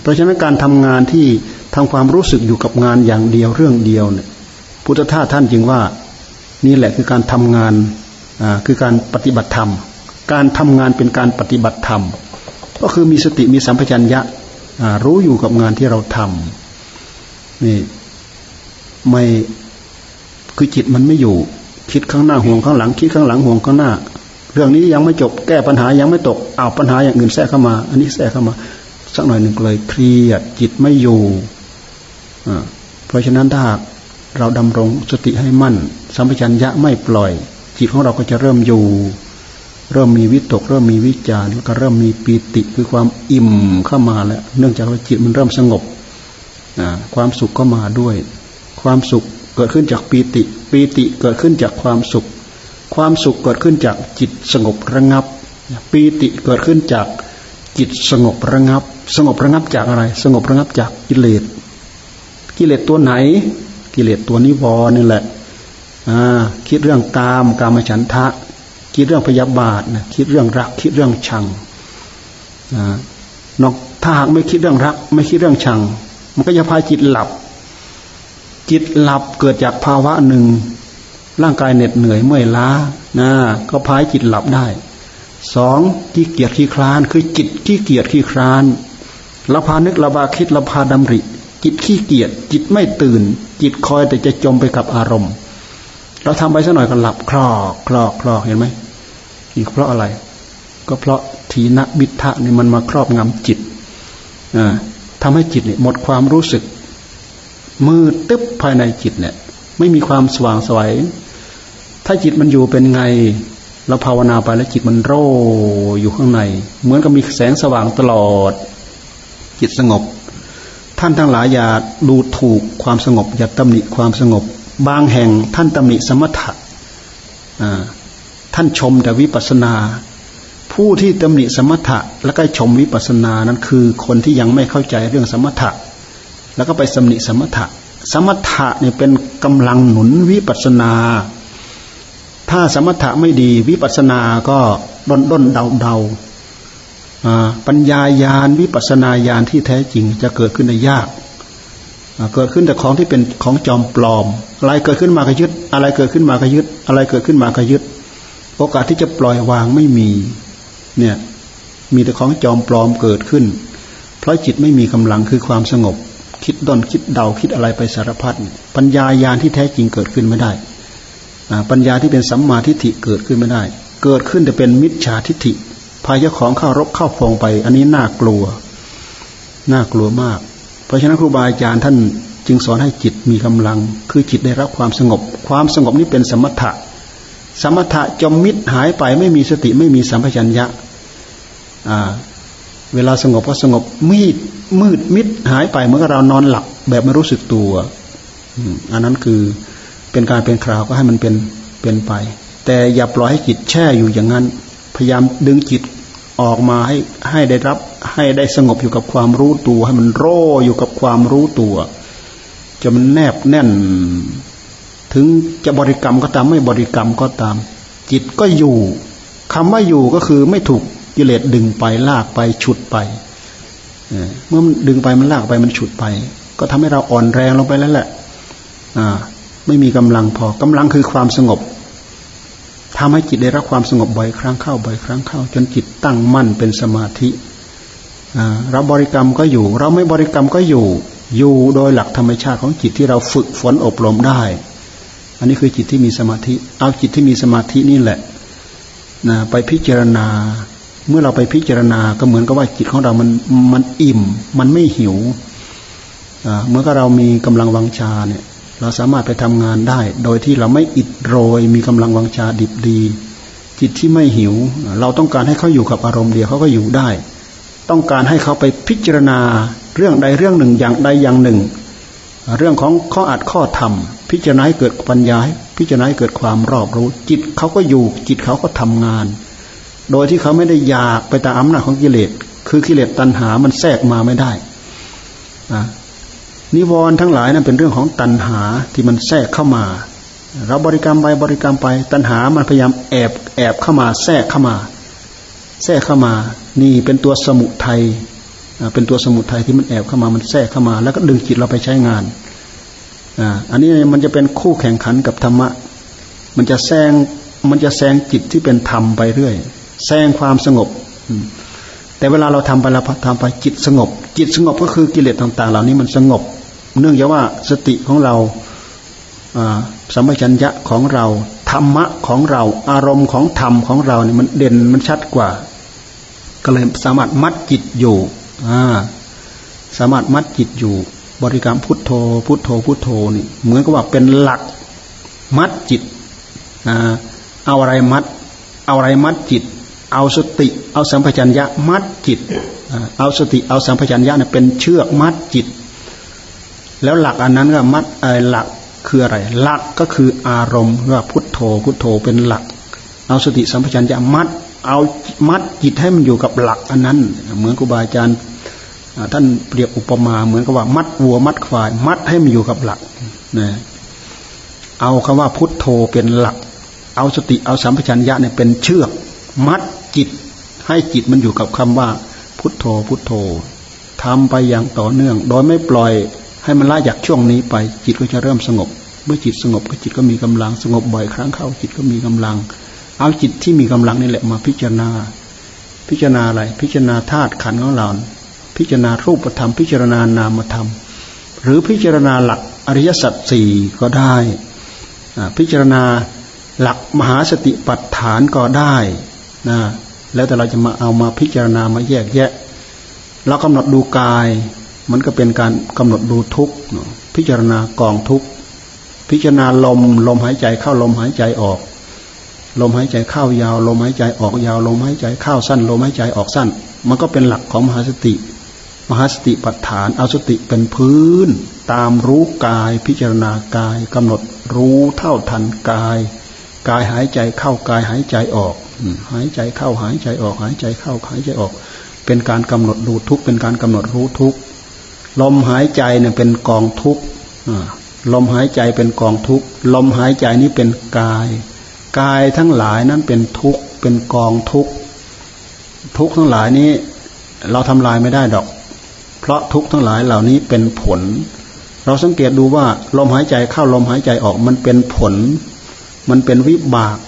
เพราะฉะนั้นการทำงานที่ทำความรู้สึกอยู่กับงานอย่างเดียวเรื่องเดียวเนี่ย พุทธทาสท่านจึงว่า นี่แหละคือการทำงานคือการปฏิบัติธรรม การทำงานเป็นการปฏิบัติธรรม ก็คือมีสติมีสัมปชัญญะรู้อยู่กับงานที่เราทำนี่ไม่คือจิตมันไม่อยู่ คิดข้างหน้าห่วงข้างหลัง คิดข้างหลังห่วงข้างหน้า เรื่องนี้ยังไม่จบแก้ปัญหายังไม่ตกเอาปัญหาอย่างอื่นแทรกเข้ามา อันนี้แทรกเข้ามาสักหน่อยหนึ่งเลยเครียดจิตไม่อยู่เพราะฉะนั้นถ้าเราดำรงสติให้มั่น สัมปชัญญะไม่ปล่อย จิตของเราก็จะเริ่มอยู่ เริ่มมีวิตก เริ่มมีวิจารแล้วก็เริ่มมีปีติคือความอิ่มเข้ามาแล้ว เนื่องจากว่าจิตมันเริ่มสงบความสุขก็มาด้วย ความสุขเกิดขึ้นจากปีติ ปีติเกิดขึ้นจากความสุข ความสุขเกิดขึ้นจากจิตสงบระงับ ปีติเกิดขึ้นจากจิตสงบระงับ สงบระงับจากอะไร สงบระงับจากกิเลส กิเลสตัวไหน กิเลสตัวนิวรณ์นี่แหละคิดเรื่องกามกามฉันทะ คิดเรื่องพยาบาทนะคิดเรื่องรัก คิดเรื่องชังนอกถ้าหากไม่คิดเรื่องรัก ไม่คิดเรื่องชัง มันก็จะพาจิตหลับ จิตหลับเกิดจากภาวะหนึ่ง ร่างกายเหน็ดเหนื่อยเมื่อยล้านะก็พายจิตหลับได้สองขี้เกียจขี้คลาน คือจิตขี้เกียจขี้คลานเราพานึกเราพาคิดเราพาดำริ จิตขี้เกียจจิตไม่ตื่น จิตคอยแต่จะจมไปกับอารมณ์ เราทำไปสักหน่อยก็หลับคลอกคลอกคลอกเห็นไหม นี่เพราะอะไร ก็เพราะทีนะบิทะนี่ยมันมาครอบงำจิตทำให้จิตเนี่ยหมดความรู้สึก มืดตึ๊บภายในจิตเนี่ย ไม่มีความสว่างสวยถ้าจิตมันอยู่เป็นไงเราภาวนาไปแล้วจิตมันโรอยู่ข้างใน เหมือนกับมีแสงสว่างตลอด จิตสงบ ท่านทั้งหลายอย่าดูถูกความสงบ อย่าตำหนิความสงบ บางแห่งท่านตำหนิสมถะ ท่านชมแต่วิปัสนา ผู้ที่ตำหนิสมถะแล้วก็ชมวิปัสนานั้นคือคนที่ยังไม่เข้าใจเรื่องสมถะ แล้วก็ไปตำหนิสมถะ สมถะเนี่ยเป็นกำลังหนุนวิปัสนา ถ้าสมถะไม่ดีวิปัสนาก็ด้นด้นเดาเดาปัญญายาณวิปัสนาญาณที่แท้จริงจะเกิดขึ้นได้ยาก เกิดขึ้นแต่ของที่เป็นของจอมปลอม อะไรเกิดขึ้นมาก็ยึด อะไรเกิดขึ้นมาก็ยึด อะไรเกิดขึ้นมาก็ยึด โอกาสที่จะปล่อยวางไม่มี เนี่ยมีแต่ของจอมปลอมเกิดขึ้น เพราะจิตไม่มีกำลังคือความสงบ คิดด้นคิดเดาคิดอะไรไปสารพัดปัญญายาณที่แท้จริงเกิดขึ้นไม่ได้ปัญญาที่เป็นสัมมาทิฏฐิเกิดขึ้นไม่ได้ เกิดขึ้นแต่เป็นมิจฉาทิฏฐิพายะของเข้ารบเข้าพงไป อันนี้น่ากลัว น่ากลัวมาก เพราะฉะนั้นครูบาอาจารย์ท่านจึงสอนให้จิตมีกำลัง คือจิตได้รับความสงบ ความสงบนี้เป็นสมถะ สมถะจมมิดหายไปไม่มีสติไม่มีสัมปชัญญะเวลาสงบก็สงบมีดมืดมิดหายไปเมื่อเรานอนหลับแบบไม่รู้สึกตัวอันนั้นคือเป็นการเป็นคราวก็ให้มันเป็นเป็นไป แต่อย่าปล่อยให้จิตแช่อยู่อย่างนั้น พยายามดึงจิตออกมาให้ให้ได้รับให้ได้สงบอยู่กับความรู้ตัว ให้มันโร่อยู่กับความรู้ตัวจะมันแนบแน่น ถึงจะบริกรรมก็ตามไม่บริกรรมก็ตาม จิตก็อยู่คำว่าอยู่ก็คือไม่ถูกกิเลสดึงไปลากไปฉุดไปเมื่อมันดึงไปมันลากไปมันฉุดไป ก็ทำให้เราอ่อนแรงลงไปแล้วแหละไม่มีกำลังพอกำลังคือความสงบทำให้จิตได้รับความสงบบ่อยครั้งเข้าบ่อยครั้งเข้า จนจิตตั้งมั่นเป็นสมาธิเราบริกรรมก็อยู่ เราไม่บริกรรมก็อยู่ อยู่โดยหลักธรรมชาติของจิตที่เราฝึกฝนอบรมได้ อันนี้คือจิตที่มีสมาธิ เอาจิตที่มีสมาธินี่แหละนะไปพิจารณา เมื่อเราไปพิจารณาก็เหมือนกับว่าจิตของเรามันมันอิ่ม มันไม่หิวเมื่อเรามีกำลังวังชาเนี่ยเราสามารถไปทำงานได้ โดยที่เราไม่อิดโรย มีกำลังวังชาดิบดี จิตที่ไม่หิว เราต้องการให้เขาอยู่กับอารมณ์เดียวเขาก็อยู่ได้ ต้องการให้เขาไปพิจารณาเรื่องใดเรื่องหนึ่งอย่างใดอย่างหนึ่ง เรื่องของข้ออัดข้อธรรม พิจารณาให้เกิดปัญญาพิจารณาให้เกิดความรอบรู้ จิตเขาก็อยู่ จิตเขาก็ทำงาน โดยที่เขาไม่ได้อยากไปตามอำนาจของกิเลส คือกิเลสตัณหามันแทรกมาไม่ได้นิวรณ์ทั้งหลายนั้นเป็นเรื่องของตัณหาที่มันแทรกเข้ามา เราบริกรรมไปบริกรรมไป ตัณหามันพยายามแอบแอบเข้ามา แทรกเข้ามา แทรกเข้ามา นี่เป็นตัวสมุทัยเป็นตัวสมุทัยที่มันแอบเข้ามามันแทรกเข้ามา แล้วก็ดึงจิตเราไปใช้งาน อันนี้มันจะเป็นคู่แข่งขันกับธรรมะ มันจะแซงมันจะแซงจิตที่เป็นธรรมไปเรื่อยแซงความสงบ แต่เวลาเราทำไปเราทำไปจิตสงบ จิตสงบก็คือกิเลสต่าง ๆ เหล่านี้มันสงบ เนื่องจากว่าสติของเราสัมปชัญญะของเราธรรมะของเราอารมณ์ของธรรมของเราเนี่ยมันเด่นมันชัดกว่า ก็เลยสามารถมัดจิตอยู่สามารถมัดจิตอยู่ บริกรรมพุทโธ พุทโธ พุทโธนี่เหมือนกับว่าเป็นหลักมัดจิตเอาอะไรมัด เอาอะไรมัดจิต เอาสติ เอาสัมปชัญญะมัดจิต เอาสติ เอาสัมปชัญญะเนี่ยเป็นเชือกมัดจิต แล้วหลักอันนั้นก็มัดไอหลักคืออะไร หลักก็คืออารมณ์ว่าพุทโธ พุทโธเป็นหลัก เอาสติสัมปชัญญะมัด เอามัดจิตให้มันอยู่กับหลักอันนั้น เหมือนครูบาอาจารย์ ท่านเปรียบอุปมาเหมือนกับว่า มัดวัวมัดควาย มัดให้มันอยู่กับหลักนะเอาคำว่าพุทโธเป็นหลัก เอาสติเอาสัมปชัญญะเนี่ยเป็นเชือก มัดจิต ให้จิตมันอยู่กับคำว่า พุทโธพุทโธทำไปอย่างต่อเนื่อง โดยไม่ปล่อยให้มันละจากช่วงนี้ไป จิตก็จะเริ่มสงบ เมื่อจิตสงบก็จิตก็มีกำลังสงบบ่อยครั้งเข้า จิตก็มีกำลัง เอาจิตที่มีกำลังนี่แหละมาพิจารณา พิจารณาอะไร พิจารณาธาตุขันธ์ของเรา พิจารณารูปธรรม พิจารณานามธรรม หรือพิจารณาหลักอริยสัจสี่ก็ได้ พิจารณาหลักมหาสติปัฏฐานก็ได้นะแล้วแต่เราจะมาเอามาพิจารณามาแยกแยะเรากำหนดดูกาย มันก็เป็นการกำหนดดูทุกข์พิจารณากองทุกข์พิจารณาลมลมหายใจเข้าลมหายใจออก ลมหายใจเข้ายาว ลมหายใจออกยาว ลมหายใจเข้าสั้น ลมหายใจออกสั้น มันก็เป็นหลักของมหาสติ มหาสติปัฏฐาน เอาสติเป็นพื้น ตามรู้กายพิจารณากายกำหนดรู้เท่าทันกาย กายหายใจเข้ากายหายใจออกหายใจเข้าหายใจออก หายใจเข้าหายใจออก เป็นการกำหนดดูทุกเป็นการกำหนดรู้ทุกลมหายใจเนี่ยเป็นกองทุกลมหายใจเป็นกองทุกลมหายใจนี้เป็นกาย กายทั้งหลายนั้นเป็นทุกเป็นกองทุกทุกทั้งหลายนี้ เราทำลายไม่ได้ดอก เพราะทุกทั้งหลายเหล่านี้เป็นผล เราสังเกตดูว่าลมหายใจเข้าลมหายใจออกมันเป็นผล มันเป็นวิบาก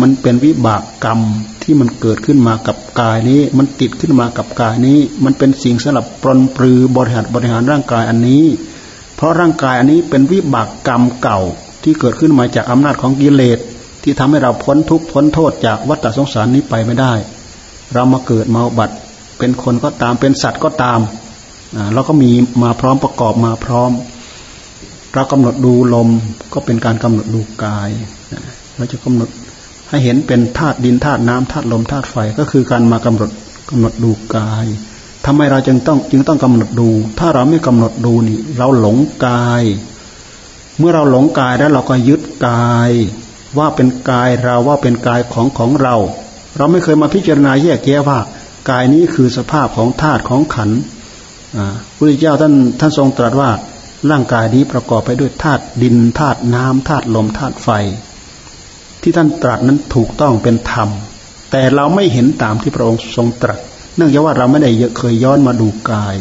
มันเป็นวิบากกรรมที่มันเกิดขึ้นมากับกายนี้ มันติดขึ้นมากับกายนี้ มันเป็นสิ่งสำหรับปรนปรือบริหารบริหารร่างกายอันนี้ เพราะร่างกายอันนี้เป็นวิบากกรรมเก่าที่เกิดขึ้นมาจากอำนาจของกิเลสที่ทำให้เราพ้นทุกข์พ้นโทษจากวัฏสงสารนี้ไปไม่ได้ เรามาเกิดมาบัตเป็นคนก็ตามเป็นสัตว์ก็ตาม เราก็มีมาพร้อมประกอบมาพร้อม เรากำหนดดูลมก็เป็นการกำหนดดูกาย เราจะกำหนดให้เห็นเป็นธาตุดินธาตุน้ำธาตุลมธาตุไฟก็คือการมากำหนดกำหนดดูกายทำไมเราจึงต้องจึงต้องกำหนดดู ถ้าเราไม่กำหนดดูนี่ เราหลงกาย เมื่อเราหลงกายแล้วเราก็ยึดกาย ว่าเป็นกายเราว่าเป็นกายของของเรา เราไม่เคยมาพิจารณาแยกแยะว่ากายนี้คือสภาพของธาตุของขันธ์ พระพุทธเจ้าท่านท่านทรงตรัสว่าร่างกายนี้ประกอบไปด้วยธาตุดินธาตุน้ำธาตุลมธาตุไฟ ที่ท่านตรัสนั้นถูกต้องเป็นธรรม แต่เราไม่เห็นตามที่พระองค์ทรงตรัส เนื่องจากว่าเราไม่ได้เคยย้อนมาดูกาย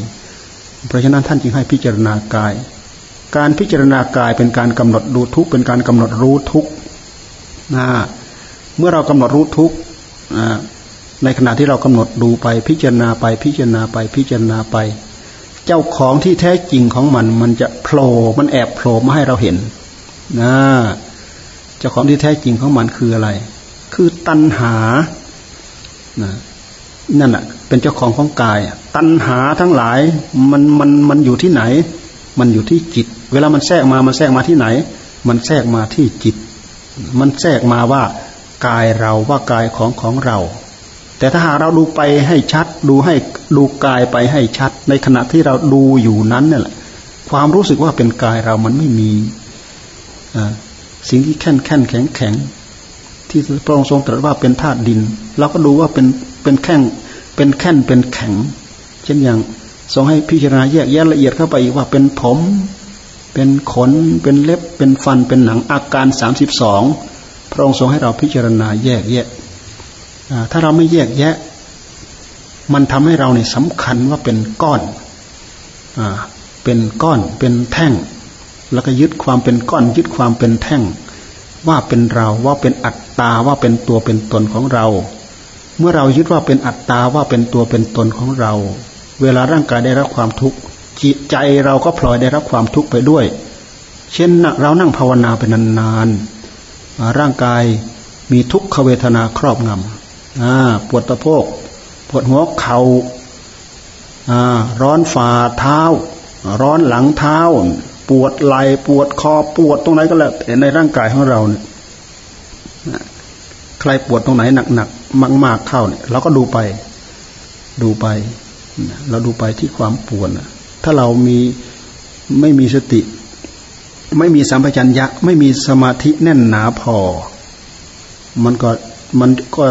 เพราะฉะนั้นท่านจึงให้พิจารณากาย การพิจารณากายเป็นการกำหนดดูทุกเป็นการกำหนดรู้ทุกนะเมื่อเรากำหนดรู้ทุกในขณะที่เรากำหนดดูไปพิจารณาไปพิจารณาไปพิจารณาไป เจ้าของที่แท้จริงของมัน มันจะโผล่มันแอบโผล่มาให้เราเห็นนะเจ้าของที่แท้จริงของมันคืออะไร คือตัณหานะนั่นแหะเป็นเจ้าของของกาย ตัณหาทั้งหลายมันมันมันอยู่ที่ไหน มันอยู่ที่จิต เวลามันแทรกมามันแทรกมาที่ไหน มันแทรกมาที่จิต มันแทรกมาว่ากายเราว่ากายของของเรา แต่ถ้าหากเราดูไปให้ชัด ดูให้ดูกายไปให้ชัด ในขณะที่เราดูอยู่นั้นนี่แหละความรู้สึกว่าเป็นกายเรามันไม่มีสิ่งที่แข็งแข็งแข็งแข็งที่พระองค์ทรงตรัสว่าเป็นธาตุดินเราก็ดูว่าเป็นเป็นแข็งเป็นแข็งเป็นแข็ง เช่นอย่างทรงให้พิจารณาแยกแยะละเอียดเข้าไปอีกว่าเป็นผม เป็นขน เป็นเล็บ เป็นฟัน เป็นหนังอาการสามสิบสองพระองค์ทรงให้เราพิจารณาแยกแยะ ถ้าเราไม่แยกแยะ มันทำให้เราเนี่ยสำคัญว่าเป็นก้อนอเป็นก้อน เป็นแท่ง แล้วก็ยึดความเป็นก้อน ยึดความเป็นแท่ง ว่าเป็นเราว่าเป็นอัตตาว่าเป็นตัวเป็นตนของเรา เมื่อเรายึดว่าเป็นอัตตาว่าเป็นตัวเป็นตนของเรา เวลาร่างกายได้รับความทุกข์จิตใจเราก็พลอยได้รับความทุกข์ไปด้วย เช่นเรานั่งภาวนาเป็นนานๆร่างกายมีทุกขเวทนาครอบงำ ปวดตะโพก ปวดหัวเขา่าร้อนฝ่าเท้า ร้อนหลังเท้า ปวดไหล่ปวดคอปวดตรงไหนก็แล้วแต่ในร่างกายของเราเนี่ยใครปวดตรงไหนหนักๆมาก ๆเข้าเนี่ยเราก็ดูไป ดูไปเราดูไปที่ความปวดถ้าเรามีไม่มีสติ ไม่มีสัมปชัญญะ ไม่มีสมาธิแน่นหนาพอ มันก็มันก็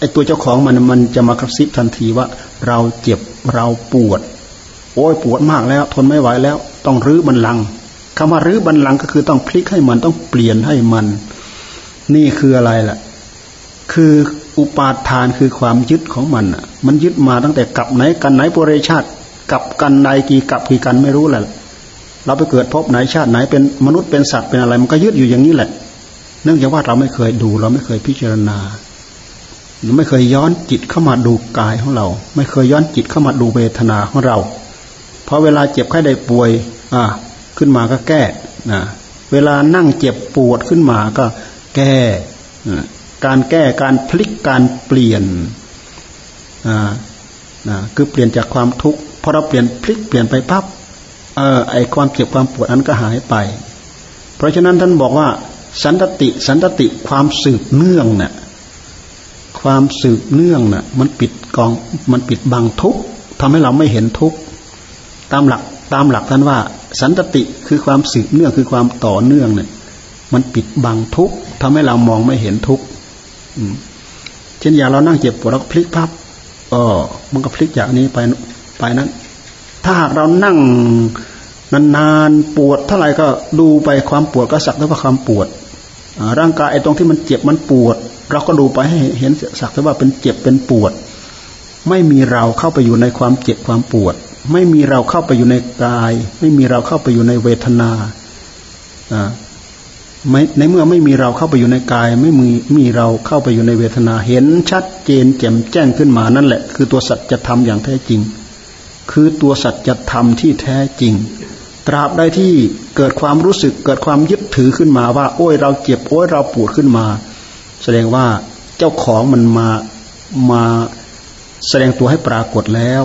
ไอตัวเจ้าของมันมันจะมากระซิบทันทีว่า เราเจ็บเราปวด โอ้ยปวดมากแล้ว ทนไม่ไหวแล้ว ต้องรื้อบันลังคำว่ารื้อบันลังก็คือต้องพลิกให้มันต้องเปลี่ยนให้มัน นี่คืออะไรล่ะ คืออุปาทานคือความยึดของมันอะ มันยึดมาตั้งแต่กับไหนกันไหนปุเรชาติกับกันใดกี่กับกี่กันไม่รู้แหละเราไปเกิดพบไหนชาติไหนเป็นมนุษย์เป็นสัตว์เป็นอะไร มันก็ยึดอยู่อย่างนี้แหละ เนื่องจากว่าเราไม่เคยดู เราไม่เคยพิจารณา ไม่เคยย้อนจิตเข้ามาดูกายของเรา ไม่เคยย้อนจิตเข้ามาดูเวทนาของเราพอเวลาเจ็บไข้ได้ป่วย อ่า ขึ้นมาก็แก้นะเวลานั่งเจ็บปวดขึ้นมาก็แก้การแก้การพลิกการเปลี่ยนอ่าคือเปลี่ยนจากความทุกข์พอเราเปลี่ยนพลิกเปลี่ยนไปปั๊บเออไอความเจ็บความปวดนั้นก็หายไป เพราะฉะนั้นท่านบอกว่า สันตติสันตติความสืบเนื่องเนะ่ย ความสืบเนื่องนะ่ะ มันปิดกอง มันปิดบังทุกทำให้เราไม่เห็นทุกตามหลักตามหลักท่านว่า สันตติคือความสืบเนื่องคือความต่อเนื่องเนี่ย มันปิดบังทุกทำให้เรามองไม่เห็นทุกเช่นอย่างเรานั่งเจ็บปวดเราพลิกพับอ๋อมันก็พลิกจากนี้ไปไปนั้น ถ้าหากเรานั่งนานๆปวดเท่าไหร่ก็ดูไปความปวดก็สักแต่ว่าความปวดร่างกายไอ้ตรงที่มันเจ็บมันปวด เราก็ดูไปให้เห็นสักแต่ว่าเป็นเจ็บเป็นปวด ไม่มีเราเข้าไปอยู่ในความเจ็บความปวด ไม่มีเราเข้าไปอยู่ในกาย ไม่มีเราเข้าไปอยู่ในเวทนาในเมื่อไม่มีเราเข้าไปอยู่ในกาย ไม่มีมีเราเข้าไปอยู่ในเวทนาเห็นชัดเจนแจ่มแจ้งขึ้นมานั่นแหละ คือตัวสัจธรรมอย่างแท้จริง คือตัวสัจธรรมที่แท้จริง ตราบใดที่เกิดความรู้สึกเกิดความยึดถือขึ้นมาว่า โอ้ยเราเจ็บโอ้ยเราปวดขึ้นมา แสดงว่าเจ้าของมันมามาแสดงตัวให้ปรากฏแล้ว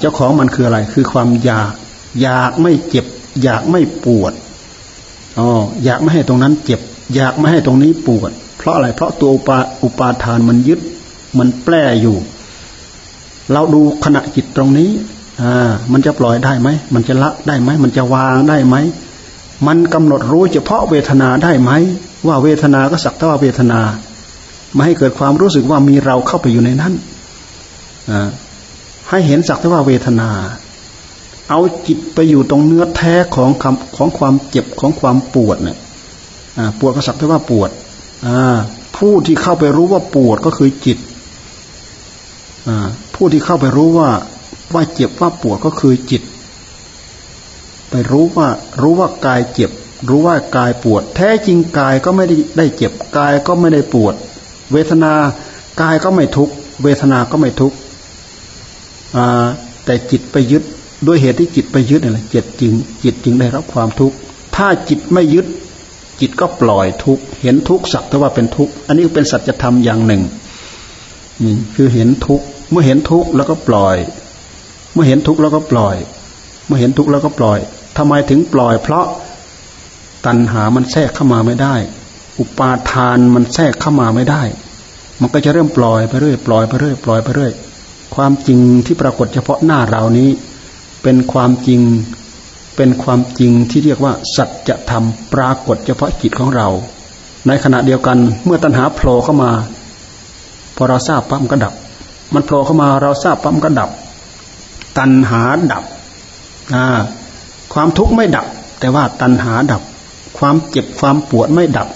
เจ้าของมันคืออะไร คือความอยาก อยากไม่เจ็บ อยากไม่ปวดอ๋ออยากไม่ให้ตรงนั้นเจ็บ อยากไม่ให้ตรงนี้ปวด เพราะอะไร เพราะตัวอุปาอุปาทานมันยึด มันแปรอยู่ เราดูขณะจิตตรงนี้ อ่า มันจะปล่อยได้ไหม มันจะละได้ไหม มันจะวางได้ไหม มันกำหนดรู้เฉพาะเวทนาได้ไหม ว่าเวทนาก็สักแต่ว่าเวทนา ไม่ให้เกิดความรู้สึกว่ามีเราเข้าไปอยู่ในนั้นให้เห็นสักแต่ว่าเวทนา เอาจิตไปอยู่ตรงเนื้อแท้ของคำของความเจ็บของความปวดเนี่ยปวดก็สักแต่ว่าปวดผู้ที่เข้าไปรู้ว่าปวดก็คือจิตผู้ที่เข้าไปรู้ว่าว่าเจ็บว่าปวดก็คือจิต ไปรู้ว่ารู้ว่ากายเจ็บ รู้ว่ากายปวด แท้จริงกายก็ไม่ได้ได้เจ็บกายก็ไม่ได้ปวด เวทนากายก็ไม่ทุกเวทนาก็ไม่ทุกแต่จิตไปยึดด้วยเหตุที่จิตไปยึดนี่แหละจิตจริงจิตจึงได้รับความทุกข์ถ้าจิตไม่ยึด จิตก็ปล่อยทุกข์เห็นทุกข์สักแต่ว่าเป็นทุกข์อันนี้เป็นสัจธรรมอย่างหนึ่งนี่คือเห็นทุกข์เมื่อเห็นทุกข์แล้วก็ปล่อย เมื่อเห็นทุกข์แล้วก็ปล่อย เมื่อเห็นทุกข์แล้วก็ปล่อยทำไมถึงปล่อย เพราะ ตัณหามันแทรกเข้ามาไม่ได้ อุปาทานมันแทรกเข้ามาไม่ได้ มันก็จะเริ่มปล่อยไปเรื่อยปล่อยไปเรื่อยปล่อยไปเรื่อยความจริงที่ปรากฏเฉพาะหน้าเรานี้ เป็นความจริงเป็นความจริงที่เรียกว่า สัจธรรมปรากฏเฉพาะจิตของเรา ในขณะเดียวกันเมื่อตัณหาโผล่เข้ามา พอเราทราบปั๊มก็ดับ มันโผล่เข้ามาเราทราบปั๊มก็ดับ ตัณหาดับความทุกข์ไม่ดับ แต่ว่าตัณหาดับ ความเจ็บความปวดไม่ดับ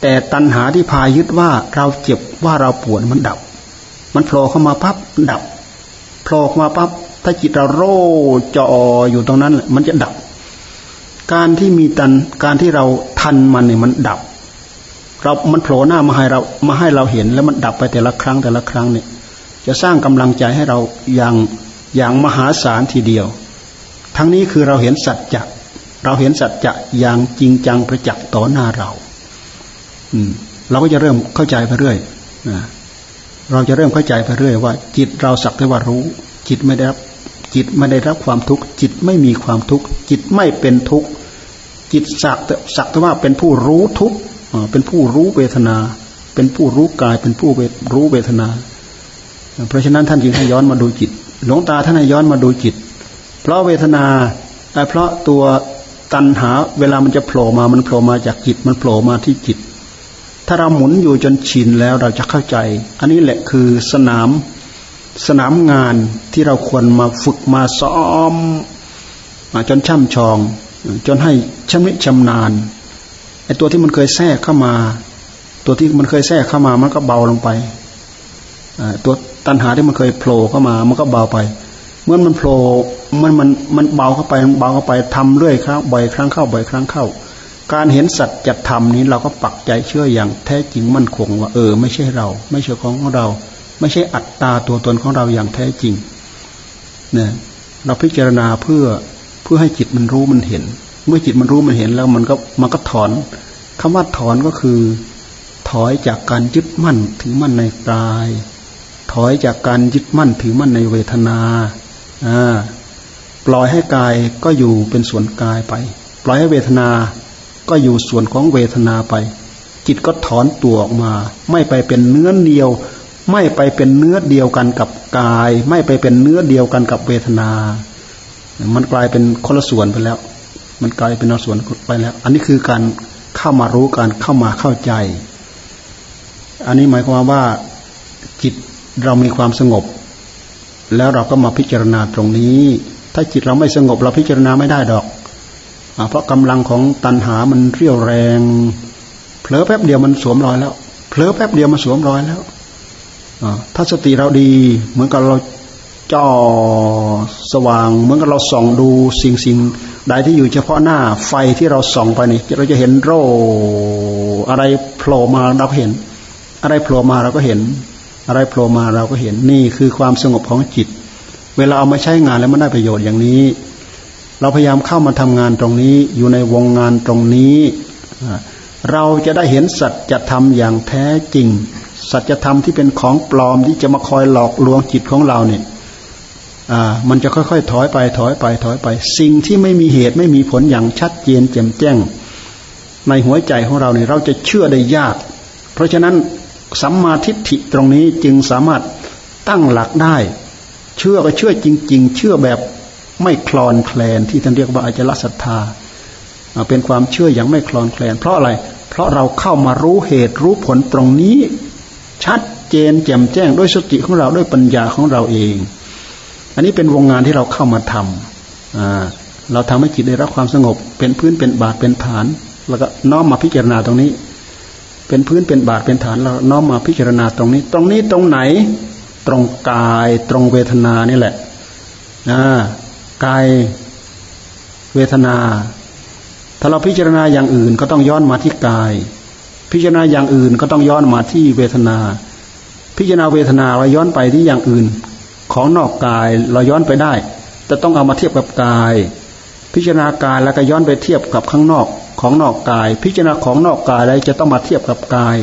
แต่ตัณหาที่พายึดว่าเราเจ็บว่าเราปวดมันดับ มันโผล่เข้ามาปั๊บดับโผล่มาปั๊บถ้าจิตเราโรจออยู่ตรงนั้นมันจะดับ การที่มีตันการที่เราทันมันเนี่ยมันดับ เรา มันโผล่หน้ามาให้เรามาให้เราเห็นแล้วมันดับไปแต่ละครั้งแต่ละครั้งเนี่ย จะสร้างกำลังใจให้เราอย่างอย่างมหาศาลทีเดียว ทั้งนี้คือเราเห็นสัจจะ เราเห็นสัจจะอย่างจริงจังประจักษ์ต่อหน้าเรา อืม เราก็จะเริ่มเข้าใจไปเรื่อยนะเราจะเริ่มเข้าใจไปเรื่อยว่า จิตเราสักแต่ว่ารู้ จิตไม่ได้รับจิตไม่ได้รับความทุกข์ จิตไม่มีความทุกข์ จิตไม่เป็นทุกข์ จิตสักสักแต่ว่าเป็นผู้รู้ทุกข์เป็นผู้รู้เวทนา เป็นผู้รู้กาย เป็นผู้รู้เวทนา เพราะฉะนั้นท่านจึงให้ย้อนมาดูจิต หลวงตาท่านให้ย้อนมาดูจิต เพราะเวทนาเพราะตัว ตัณหา เวลามันจะโผล่มามันโผล่มาจากจิตมันโผล่มาที่จิต ถ้าเราหมุนอยู่จนชินแล้วเราจะเข้าใจ อันนี้แหละคือสนามสนามงานที่เราควรมาฝึกมาซ้อมมาจนช่ำชอง จนให้ชำนิชำนาญไอ้ตัวที่มันเคยแทรกเข้ามา ตัวที่มันเคยแทรกเข้ามามันก็เบาลงไปตัวตัณหาที่มันเคยโผล่เข้ามา มันก็เบาไป เมื่อมันโผล่มันมันมันเบาเข้าไปเบาเข้าไปทำเรื่อยครั้งบ่อยครั้งเข้าบ่อยครั้งเข้า การเห็นสัจธรรมนี้เราก็ปักใจเชื่ออย่างแท้จริงมั่นคงว่าเออ ไม่ใช่เรา ไม่ใช่ของของเรา ไม่ใช่อัตตาตัวตนของเราอย่างแท้จริงเนี่ยเราพิจารณาเพื่อเพื่อให้จิตมันรู้มันเห็น เมื่อจิตมันรู้มันเห็นแล้วมันก็มันก็ถอนคำว่าถอนก็คือ ถอยจากการยึดมั่นถือมั่นในกาย ถอยจากการยึดมั่นถือมั่นในเวทนาอ่า ปล่อยให้กายก็อยู่เป็นส่วนกายไป ปล่อยให้เวทนาก็อยู่ส่วนของเวทนาไป จิตก็ถอนตัวออกมา ไม่ไปเป็นเนื้อเดียว ไม่ไปเป็นเนื้อเดียวกันกับกาย ไม่ไปเป็นเนื้อเดียวกันกับเวทนา มันกลายเป็นคนละส่วนไปแล้ว มันกลายเป็นส่วนไปแล้ว อันนี้คือการเข้ามารู้การเข้ามาเข้าใจ อันนี้หมายความว่าจิตเรามีความสงบ แล้วเราก็มาพิจารณาตรงนี้ ถ้าจิตเราไม่สงบเราพิจารณาไม่ได้ดอกเพราะกำลังของตัณหามันเรียวแรงเผลอแป๊บเดียวมันสวมรอยแล้วเผลอแป๊บเดียวมันสวมรอยแล้วถ้าสติเราดี เหมือนกับเราจ่อสว่าง เหมือนกับเราส่องดูสิ่งสิ่งใดที่อยู่เฉพาะหน้าไฟที่เราส่องไปนี่เราจะเห็นโรอะไรโผล่มาเราก็เห็น อะไรโผล่มาเราก็เห็น อะไรโผล่มาเราก็เห็นนี่คือความสงบของจิต เวลาเอามาใช้งานแล้วมันได้ประโยชน์อย่างนี้ เราพยายามเข้ามาทำงานตรงนี้ อยู่ในวงงานตรงนี้เราจะได้เห็นสัจธรรมอย่างแท้จริง สัจธรรมที่เป็นของปลอมที่จะมาคอยหลอกลวงจิตของเราเนี่ยมันจะค่อยๆ ถอยไปถอยไปถอยไป สิ่งที่ไม่มีเหตุไม่มีผลอย่างชัดเจนแจ่มแจ้ง ในหัวใจของเราเนี่ยเราจะเชื่อได้ยาก เพราะฉะนั้นสัมมาทิฏฐิตรงนี้จึงสามารถตั้งหลักได้ เชื่อก็เชื่อจริง ๆ เชื่อแบบไม่คลอนแคลนที่ท่านเรียกว่าอจลศรัทธา เป็นความเชื่ออย่างไม่คลอนแคลน เพราะอะไร เพราะเราเข้ามารู้เหตุรู้ผลตรงนี้ ชัดเจนแจ่มแจ้งด้วยสติของเราด้วยปัญญาของเราเอง อันนี้เป็นวงงานที่เราเข้ามาทำเราทำให้จิตได้รับความสงบ เป็นพื้นเป็นบาทเป็นฐาน แล้วก็น้อมมาพิจารณาตรงนี้ เป็นพื้นเป็นบาทเป็นฐานเราน้อมมาพิจารณาตรงนี้ ตรงนี้ตรงไหน ตรงกายตรงเวทนานี่แหละกายเวทนา ถ้าเราพิจารณาอย่างอื่นก็ต้องย้อนมาที่กาย พิจารณาอย่างอื่นก็ต้องย้อนมาที่เวทนา พิจารณาเวทนาเราย้อนไปที่อย่างอื่น ของนอกกายเราย้อนไปได้ แต่ต้องเอามาเทียบกับกาย พิจารณากายแล้วก็ย้อนไปเทียบกับข้างนอกของนอกกาย พิจารณาของนอกกายแล้วจะต้องมาเทียบกับกาย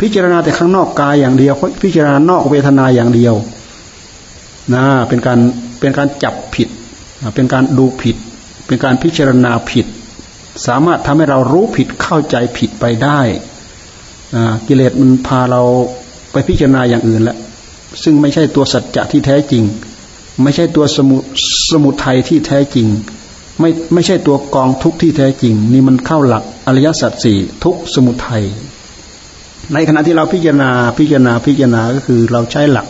พิจารณาแต่ข้างนอกกายอย่างเดียว พิจารณานอกเวทนาอย่างเดียวนะเป็นการเป็นการจับผิด เป็นการดูผิด เป็นการพิจารณาผิด สามารถทำให้เรารู้ผิดเข้าใจผิดไปได้กิเลสมันพาเราไปพิจารณาอย่างอื่นแล้วซึ่งไม่ใช่ตัวสัจจะที่แท้จริง ไม่ใช่ตัวสมุสมุทัยที่แท้จริง ไม่ไม่ใช่ตัวกองทุกข์ที่แท้จริง นี่มันเข้าหลักอริยสัจสี่ทุกสมุทัย ในขณะที่เราพิจารณาพิจารณาพิจารณาก็คือเราใช้หลัก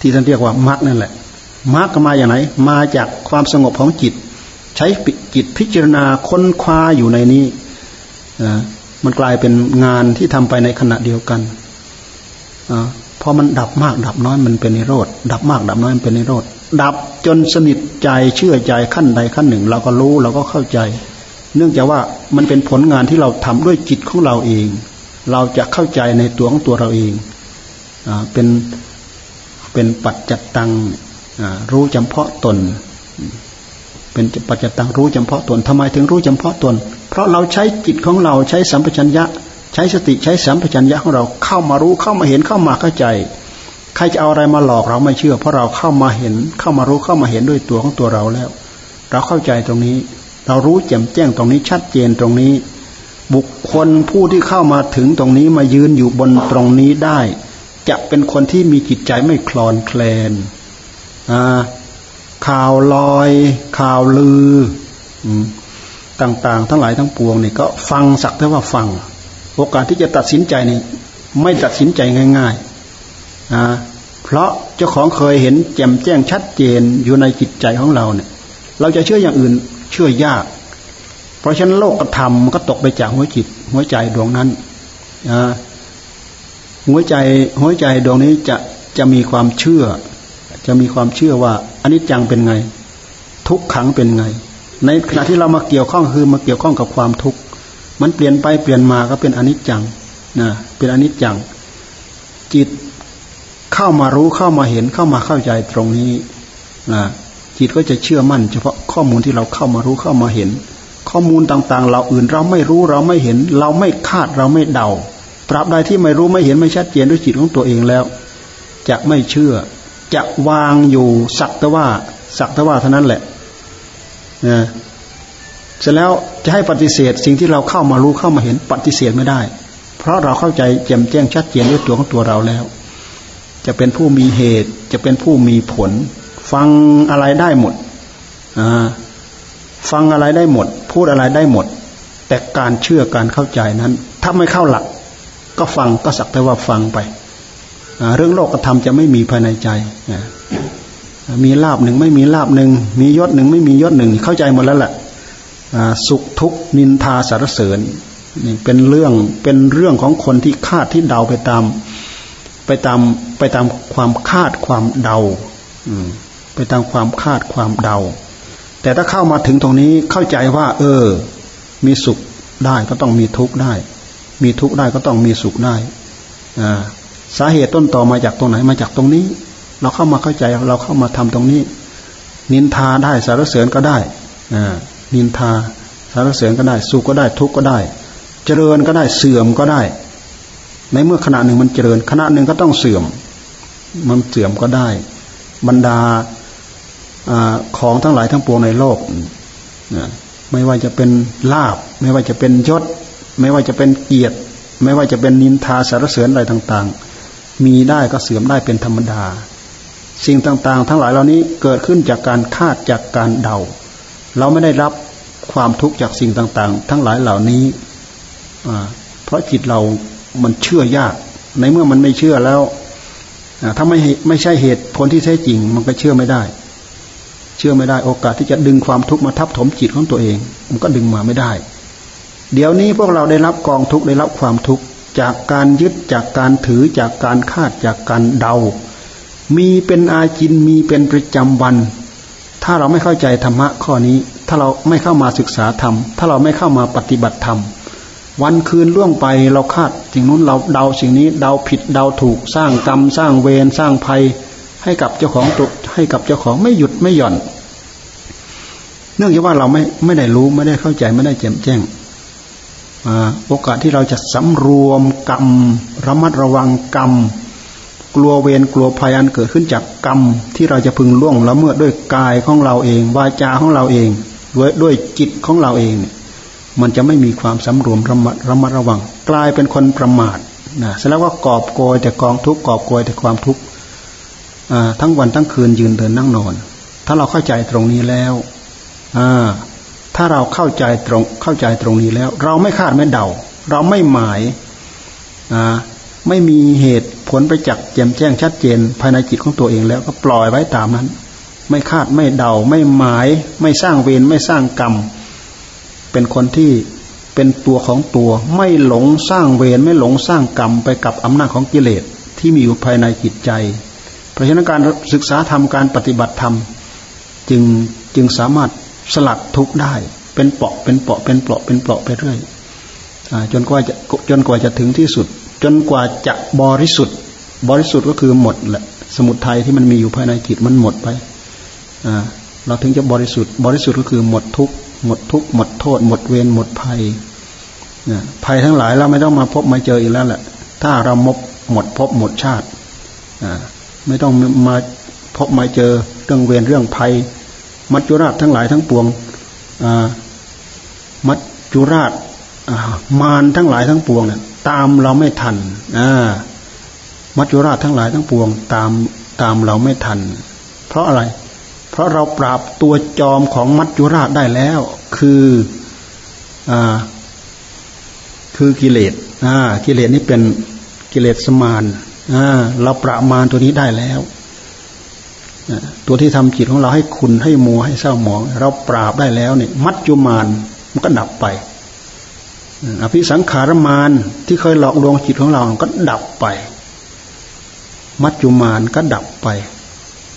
ที่ท่านเรียกว่ามรรคนั่นแหละมรรคมาอย่างไหน มาจากความสงบของจิต ใช้จิตพิจารณาค้นคว้าอยู่ในนี้มันกลายเป็นงานที่ทำไปในขณะเดียวกันอพอมันดับมาก ดับน้อยมันเป็นนิโรธดับมาก ดับน้อยมันเป็นนิโรธดับจนสนิทใจเชื่อใจขั้นใดขั้นหนึ่ง เราก็รู้เราก็เข้าใจ เนื่องจากว่ามันเป็นผลงานที่เราทำด้วยจิตของเราเอง เราจะเข้าใจในตัวของตัวเราเองอเป็นเป็นปัจจตังรู้จำเพาะตน เป็นปัจจตังรู้เฉพาะตนทำไมถึงรู้เฉพาะตน เพราะเราใช้จิตของเราใช้สัมปชัญญะ ใช้สติใช้สัมปชัญญะของเราเข้ามารู้เข้ามาเห็นเข้ามาเข้าใจ ใครจะเอาอะไรมาหลอกเราไม่เชื่อ เพราะเราเข้ามาเห็นเข้ามารู้เข้ามาเห็นด้วยตัวของตัวเราแล้ว เราเข้าใจตรงนี้ เรารู้แจ่มแจ้งตรงนี้ชัดเจนตรงนี้ บุคคลผู้ที่เข้ามาถึงตรงนี้มายืนอยู่บนตรงนี้ได้ จะเป็นคนที่มีจิตใจไม่คลอนแคลนข่าวลอย ข่าวลือต่างๆ ทั้งหลายทั้งปวงนี่ก็ฟังสักแต่ว่าฟัง โอกาสที่จะตัดสินใจนี่ไม่ตัดสินใจง่ายๆเพราะเจ้าของเคยเห็นแจ่มแจ้งชัดเจนอยู่ในจิตใจของเราเนี่ย เราจะเชื่ออย่างอื่นเชื่อยาก เพราะฉะนั้นโลกธรรมมันก็ตกไปจากหัวจิต หัวใจดวงนั้นหัวใจหัวใจดวงนี้จะจะมีความเชื่อ จะมีความเชื่อว่าอันนี้จังเป็นไง ทุกขังเป็นไง ในขณะที่เรามาเกี่ยวข้องคือมาเกี่ยวข้องกับความทุกข์มันเปลี่ยนไปเปลี่ยนมาก็เป็นอนิจจังนะเป็นอนิจจัง จิตเข้ามารู้เข้ามาเห็นเข้ามาเข้าใจตรงนี้นะจิตก็จะเชื่อมั่น เฉพาะข้อมูลที่เราเข้ามารู้เข้ามาเห็น ข้อมูลต่างๆ เราอื่นเราไม่รู้เราไม่เห็น เราไม่คาดเราไม่เดา ตราบใดที่ไม่รู้ไม่เห็นไม่ชัดเจนด้วยจิตของตัวเองแล้ว จะไม่เชื่อ จะวางอยู่สักแต่ว่าสักแต่ว่าเท่านั้นแหละนะเสร็จแล้วจะให้ปฏิเสธสิ่งที่เราเข้ามารู้เข้ามาเห็นปฏิเสธไม่ได้ เพราะเราเข้าใจแจ่มแจ้งชัดเจนด้วยตัวของตัวเราแล้ว จะเป็นผู้มีเหตุ จะเป็นผู้มีผล ฟังอะไรได้หมดอ่า ฟังอะไรได้หมด พูดอะไรได้หมด แต่การเชื่อการเข้าใจนั้น ถ้าไม่เข้าหลัก ก็ฟังก็สักแต่ว่าฟังไป เรื่องโลกธรรมจะไม่มีภายในใจมีลาบหนึ่งไม่มีลาบหนึ่งมียศหนึ่งไม่มียศหนึ่งเข้าใจหมดแล้วแหละสุขทุกนินทาสารเสริญนี่เป็นเรื่องเป็นเรื่องของคนที่คาดที่เดาไปตาม ไปตามไปตามความคาดความเดาไปตามความคาดความเดา แต่ถ้าเข้ามาถึงตรงนี้เข้าใจว่า เออ มีสุขได้ก็ต้องมีทุกข์ได้ มีทุกข์ได้ก็ต้องมีสุขได้สาเหตุต้นต่อมาจากตรงไหนมาจากตรงนี้ เราเข้ามาเข้าใจเราเข้ามาทำตรงนี้ นินทาได้สารเสริญก็ได้นินทาสารเสริญก็ได้ สุขก็ได้ทุกข์ก็ได้ เจริญก็ได้เสื่อมก็ได้ ในเมื่อขณะหนึ่งมันเจริญขณะหนึ่งก็ต้องเสื่อม มันเสื่อมก็ได้ บรรดา อของทั้งหลายทั้งปวงในโลกไม่ว่าจะเป็นลาบ ไม่ว่าจะเป็นยศ ไม่ว่าจะเป็นเกียรติ ไม่ว่าจะเป็นนินทาสารเสริญอะไรต่าง ๆ มีได้ก็เสื่อมได้เป็นธรรมดา สิ่งต่างๆ ทั้งหลายเหล่านี้เกิดขึ้นจากการคาดจากการเดา เราไม่ได้รับความทุกข์จากสิ่งต่างๆ ทั้งหลายเหล่านี้เพราะจิตเรามันเชื่อยาก ในเมื่อมันไม่เชื่อแล้วถ้าไม่ไม่ใช่เหตุผลที่แท้จริง มันก็เชื่อไม่ได้ เชื่อไม่ได้โอกาสที่จะดึงความทุกข์มาทับถมจิตของตัวเอง มันก็ดึงมาไม่ได้ เดี๋ยวนี้พวกเราได้รับกองทุกข์ได้รับความทุกข์จากการยึดจากการถือจากการคาดจากการเดา มีเป็นอาจินมีเป็นประจำวัน ถ้าเราไม่เข้าใจธรรมะข้อนี้ ถ้าเราไม่เข้ามาศึกษาธรรม ถ้าเราไม่เข้ามาปฏิบัติธรรมวันคืนล่วงไปเราคาดสิ่งนู้นเราเดาสิ่งนี้เดาผิดเดาถูกสร้างกรรมสร้างเวรสร้างภัย ให้กับเจ้าของตุให้กับเจ้าของไม่หยุดไม่หย่อน เนื่องจากว่าเราไม่ไม่ได้รู้ไม่ได้เข้าใจไม่ได้แจ่มแจ้งโอกาสที่เราจะสำรวมกรรม ระมัดระวังกรรม กลัวเวรกลัวภัยอันเกิดขึ้นจากกรรมที่เราจะพึงล่วงละเมิดด้วยกายของเราเอง วาจาของเราเองด้วยด้วยจิตของเราเองเนี่ยมันจะไม่มีความสำรวมระมัดระมัดระวัง กลายเป็นคนประมาทนะเสร็จแล้วก็กอบโกยแต่กองทุกข์กอบโกยแต่ความทุกข์ ทั้งวันทั้งคืนยืนเดินนั่งนอน ถ้าเราเข้าใจตรงนี้แล้วถ้าเราเข้าใจตรงเข้าใจตรงนี้แล้ว เราไม่คาดไม่เดา เราไม่หมายไม่มีเหตุผลไปจักแจ่มแจ้งชัดเจน ภายในจิตของตัวเองแล้วก็ปล่อยไว้ตามนั้น ไม่คาดไม่เดา ไม่หมาย ไม่สร้างเวรไม่สร้างกรรม เป็นคนที่เป็นตัวของตัว ไม่หลงสร้างเวรไม่หลงสร้างกรรมไปกับอำนาจของกิเลสที่มีอยู่ภายในจิตใจ ราะฉะนั้นการศึกษาธรรมการปฏิบัติธรรมจึงจึงสามารถสลัดทุกได้ เป็นเปาะเป็นเปาะเป็นเปาะเป็นเปาะไปเรื่อยจนกว่าจะจนกว่าจะถึงที่สุด จนกว่าจะบริสุทธิ์ บริสุทธิ์ก็คือหมดแหละสมุทัยที่มันมีอยู่ภายในจิตมันหมดไปเราถึงจะบริสุทธิ์ บริสุทธิ์ก็คือหมดทุกหมดทุกหมดโทษ หมดเวรหมดภัยภัยทั้งหลายเราไม่ต้องมาพบมาเจออีกแล้วแหละถ้าเรามบหมดพบหมดชาติ ไม่ต้องมาพบมาเจอเรื่องเวรเรื่องภัย มัจจุราชทั้งหลายทั้งปวงมัจจุราชมารทั้งหลายทั้งปวงเนี่ยตามเราไม่ทันมัจจุราชทั้งหลายทั้งปวง ตามตามเราไม่ทัน เพราะอะไร เพราะเราปราบตัวจอมของมัจจุราชได้แล้ว คืออคือกิเลสกิเลสนี่เป็นกิเลสสมาน เราปราบมารตัวนี้ได้แล้วตัวที่ทำจิตของเราให้คุณให้มัวให้เศร้าหมอง เราปราบได้แล้วเนี่ย มัจจุมานมันก็ดับไปอภิสังขารมานที่เคยหลอกลวงจิตของเราก็ดับไป มัจจุมานก็ดับไป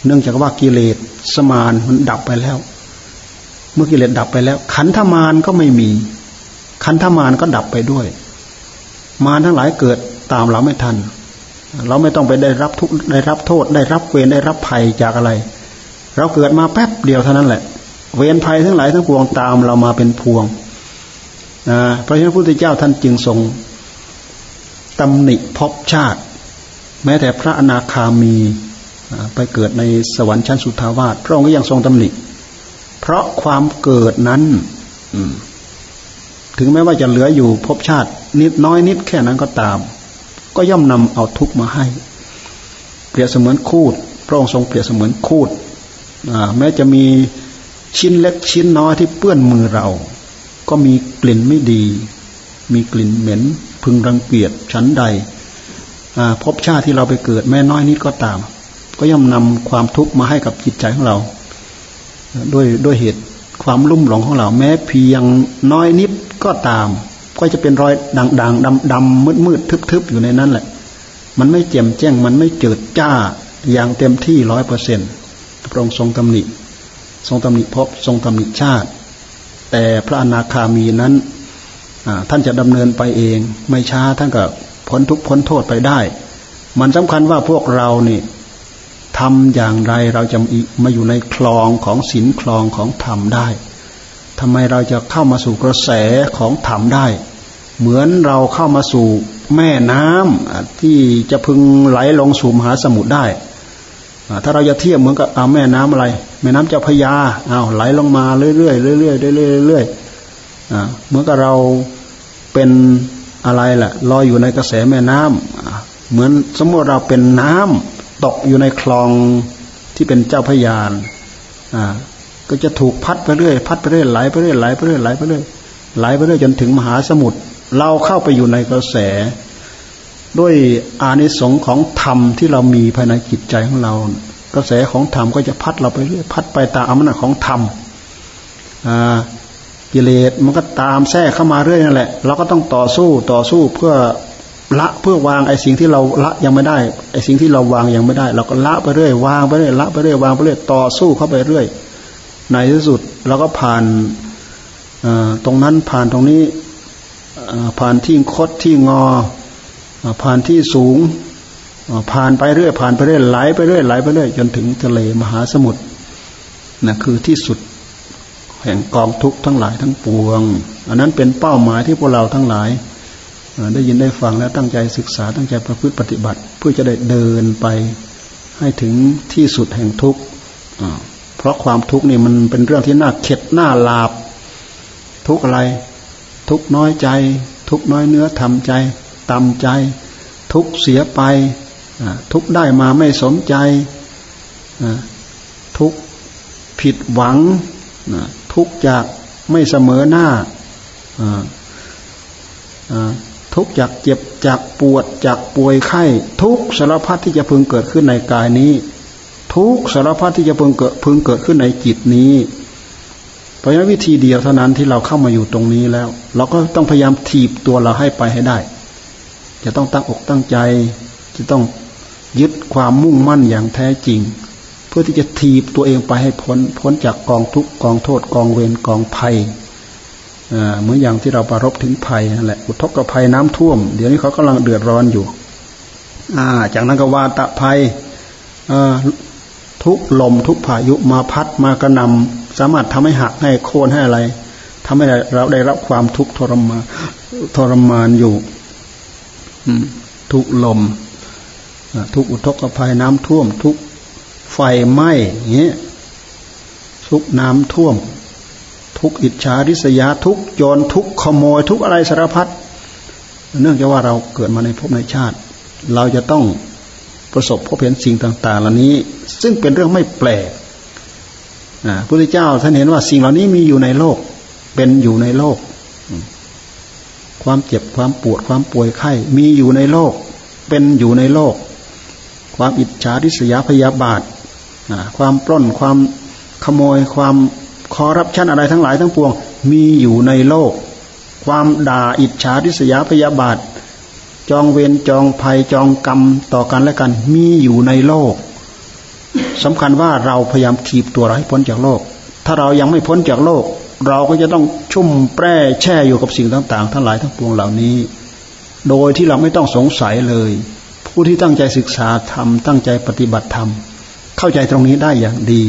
เนื่องจากว่ากิเลสสมานมันดับไปแล้ว เมื่อกิเลสดับไปแล้ว ขันธมานก็ไม่มี ขันธมานก็ดับไปด้วย มารทั้งหลายเกิดตามเราไม่ทัน เราไม่ต้องไปได้รับทุกได้รับโทษ ได้รับเวรได้รับภัยจากอะไร เราเกิดมาแป๊บเดียวเท่านั้นแหละ เวรภัยทั้งหลายทั้งปวงตามเรามาเป็นพวงนะเพราะฉะนั้นพระพุทธเจ้าท่านจึงทรงตำหนิภพชาติ แม้แต่พระอนาคามีไปเกิดในสวรรค์ชั้นสุทาวาสพระองค์ก็ยังทรงตำหนิเพราะความเกิดนั้นถึงแม้ว่าจะเหลืออยู่ภพชาติ นิดน้อยนิดแค่นั้นก็ตาม ก็ย่อมนำเอาทุกข์มาให้ เปรียบเสมือนคูด พระองค์ทรงเปรียบเสมือนคูดแม้จะมีชิ้นเล็กชิ้นน้อยที่เปื้อนมือเรา ก็มีกลิ่นไม่ดี มีกลิ่นเหม็น พึงรังเกียจชั้นใดพบชาติที่เราไปเกิดแม้น้อยนิดก็ตาม ก็ย่อมนำความทุกข์มาให้กับจิตใจของเรา ด้วยด้วยเหตุความลุ่มหลงของเรา แม้เพียงน้อยนิดก็ตาม ก็จะเป็นรอยด่างๆดำๆมืดๆทึบๆอยู่ในนั้นแหละ มันไม่แจ่มแจ้ง มันไม่เจิดจ้าอย่างเต็มที่ร้อยเปอร์เซ็นต์พระองค์ทรงตำหนิ ทรงตำหนิพบทรงตำหนิชาติ แต่พระอนาคามีนั้นท่านจะดำเนินไปเอง ไม่ช้าท่านก็พ้นทุกพ้นโทษไปได้ มันสำคัญว่าพวกเรานี่ทำอย่างไรเราจะมาอยู่ในคลองของศีลคลองของธรรมได้ทำไมเราจะเข้ามาสู่กระแสของธรรมได้ เหมือนเราเข้ามาสู่แม่น้ำที่จะพึงไหลลงสู่มหาสมุทรได้ถ้าเราจะเทียบเหมือนกับเอาแม่น้ำอะไร แม่น้ำเจ้าพยาเอาไหลลงมาเรื่อยๆเรื่อยๆเรื่อยๆเรื่อยๆเหมือนกับเราเป็นอะไรแหละลอยอยู่ในกระแสแม่น้ำเหมือนสมมติเราเป็นน้ำตกอยู่ในคลองที่เป็นเจ้าพยานอ่าก็จะถูกพัดไปเรื่อย พัดไปเรื่อยไหลไปเรื่อยไหลไปเรื่อยไหลไปเรื่อยไหลไปเรื่อยจนถึงมหาสมุทร เราเข้าไปอยู่ในกระแส ด้วยอานิสงส์ของธรรมที่เรามีภายในจิตใจของเรา กระแสของธรรมก็จะพัดเราไปเรื่อยพัดไปตามอำนาจของธรรมกิเลสมันก็ตามแทรกเข้ามาเรื่อยนั่นแหละ เราก็ต้องต่อสู้ต่อสู้เพื่อละเพื่อวางไอ้สิ่งที่เราละยังไม่ได้ไอ้สิ่งที่เราวางยังไม่ได้ เราก็ละไปเรื่อยวางไปเรื่อยละไปเรื่อยวางไปเรื่อยต่อสู้เข้าไปเรื่อยในที่สุดเราก็ผ่านตรงนั้นผ่านตรงนี้ ผ่านที่คดที่งอ ผ่านที่สูง ผ่านไปเรื่อยผ่านไปเรื่อยไหลไปเรื่อยไหลไปเรื่อยจนถึงทะเลมหาสมุทรนะคือที่สุดแห่งกองทุกข์ทั้งหลายทั้งปวง อันนั้นเป็นเป้าหมายที่พวกเราทั้งหลาย ได้ยินได้ฟังแล้วตั้งใจศึกษาตั้งใจประพฤติปฏิบัติ เพื่อจะได้เดินไปให้ถึงที่สุดแห่งทุกข์เพราะความทุกข์นี่มันเป็นเรื่องที่น่าเข็ดน่าลาบทุกอะไร ทุกน้อยใจ ทุกน้อยเนื้อทำใจตำใจ ทุกเสียไป ทุกได้มาไม่สมใจ ทุกผิดหวัง ทุกจากไม่เสมอหน้า ทุกจากเจ็บจากปวดจากป่วยไข้ ทุกสารพัดที่จะพึงเกิดขึ้นในกายนี้ ทุกสารพัดที่จะพึงเกิดพึงเกิดขึ้นในจิตนี้ เพราะฉะนั้นวิธีเดียวเท่านั้นที่เราเข้ามาอยู่ตรงนี้แล้ว เราก็ต้องพยายามถีบตัวเราให้ไปให้ได้ จะต้องตั้งอกตั้งใจ จะต้องยึดความมุ่งมั่นอย่างแท้จริง เพื่อที่จะทีบตัวเองไปให้พ้นพ้นจากกองทุกกองโทษกองเวรกองภัยเหมือนอย่างที่เราประรบถึงภัยนั่นแหละอุทกภัยน้ำท่วม เดี๋ยวนี้เขากำลังเดือดร้อนอยู่ อ่า จากนั้นก็วาตะภัยทุกลมทุกพายุมาพัดมากระนำ สามารถทำให้หักให้โค่นให้อะไรทำให้เราได้รับความทุกข์ทรมานทรมานอยู่ทุกลมทุกอุทกภัยน้ำท่วม ทุกไฟไหม้เงี้ยทุกน้ำท่วม ทุกอิจฉาริษยาทุกโจรทุกขโมย ทุกอะไรสารพัดเนื่องจากว่าเราเกิดมาในภพในชาติ เราจะต้องประสบพบเห็นสิ่งต่าง ๆ เหล่านี้ ซึ่งเป็นเรื่องไม่แปลก พระพุทธเจ้าท่านเห็นว่าสิ่งเหล่านี้มีอยู่ในโลก เป็นอยู่ในโลก ความเจ็บความปวดความป่วยไข้มีอยู่ในโลก เป็นอยู่ในโลก ความอิจฉาริษยาพยาบาทความปล้นความขโมยความคอรับชันอะไรทั้งหลายทั้งปวง มีอยู่ในโลก ความด่าอิจฉาริษยาพยาบาท จองเวรจองภัยจองกรรมต่อกันและกัน มีอยู่ในโลก สำคัญว่าเราพยายามถีบตัวเราให้พ้นจากโลก ถ้าเรายังไม่พ้นจากโลก เราก็จะต้องชุ่มแปร่แช่อยู่กับสิ่งต่างๆ ทั้งหลายทั้งปวงเหล่านี้ โดยที่เราไม่ต้องสงสัยเลย ผู้ที่ตั้งใจศึกษาธรรมตั้งใจปฏิบัติธรรม เข้าใจตรงนี้ได้อย่างดี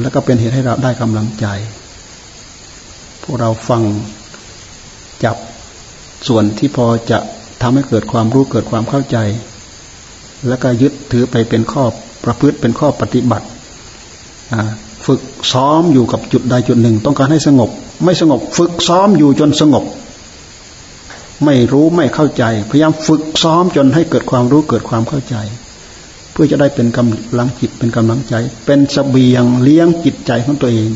แล้วก็เป็นเหตุให้เราได้กำลังใจ พวกเราฟังจับส่วนที่พอจะทำให้เกิดความรู้เกิดความเข้าใจ แล้วก็ยึดถือไปเป็นข้อ ประพฤติเป็นข้อปฏิบัติฝึกซ้อมอยู่กับจุดใดจุดหนึ่ง ต้องการให้สงบ ไม่สงบ ฝึกซ้อมอยู่จนสงบ ไม่รู้ไม่เข้าใจ พยายามฝึกซ้อมจนให้เกิดความรู้เกิดความเข้าใจ เพื่อจะได้เป็นกำลังจิตเป็นกำลังใจ เป็นสเสบียงเลี้ยงจิตใจของตัวเอง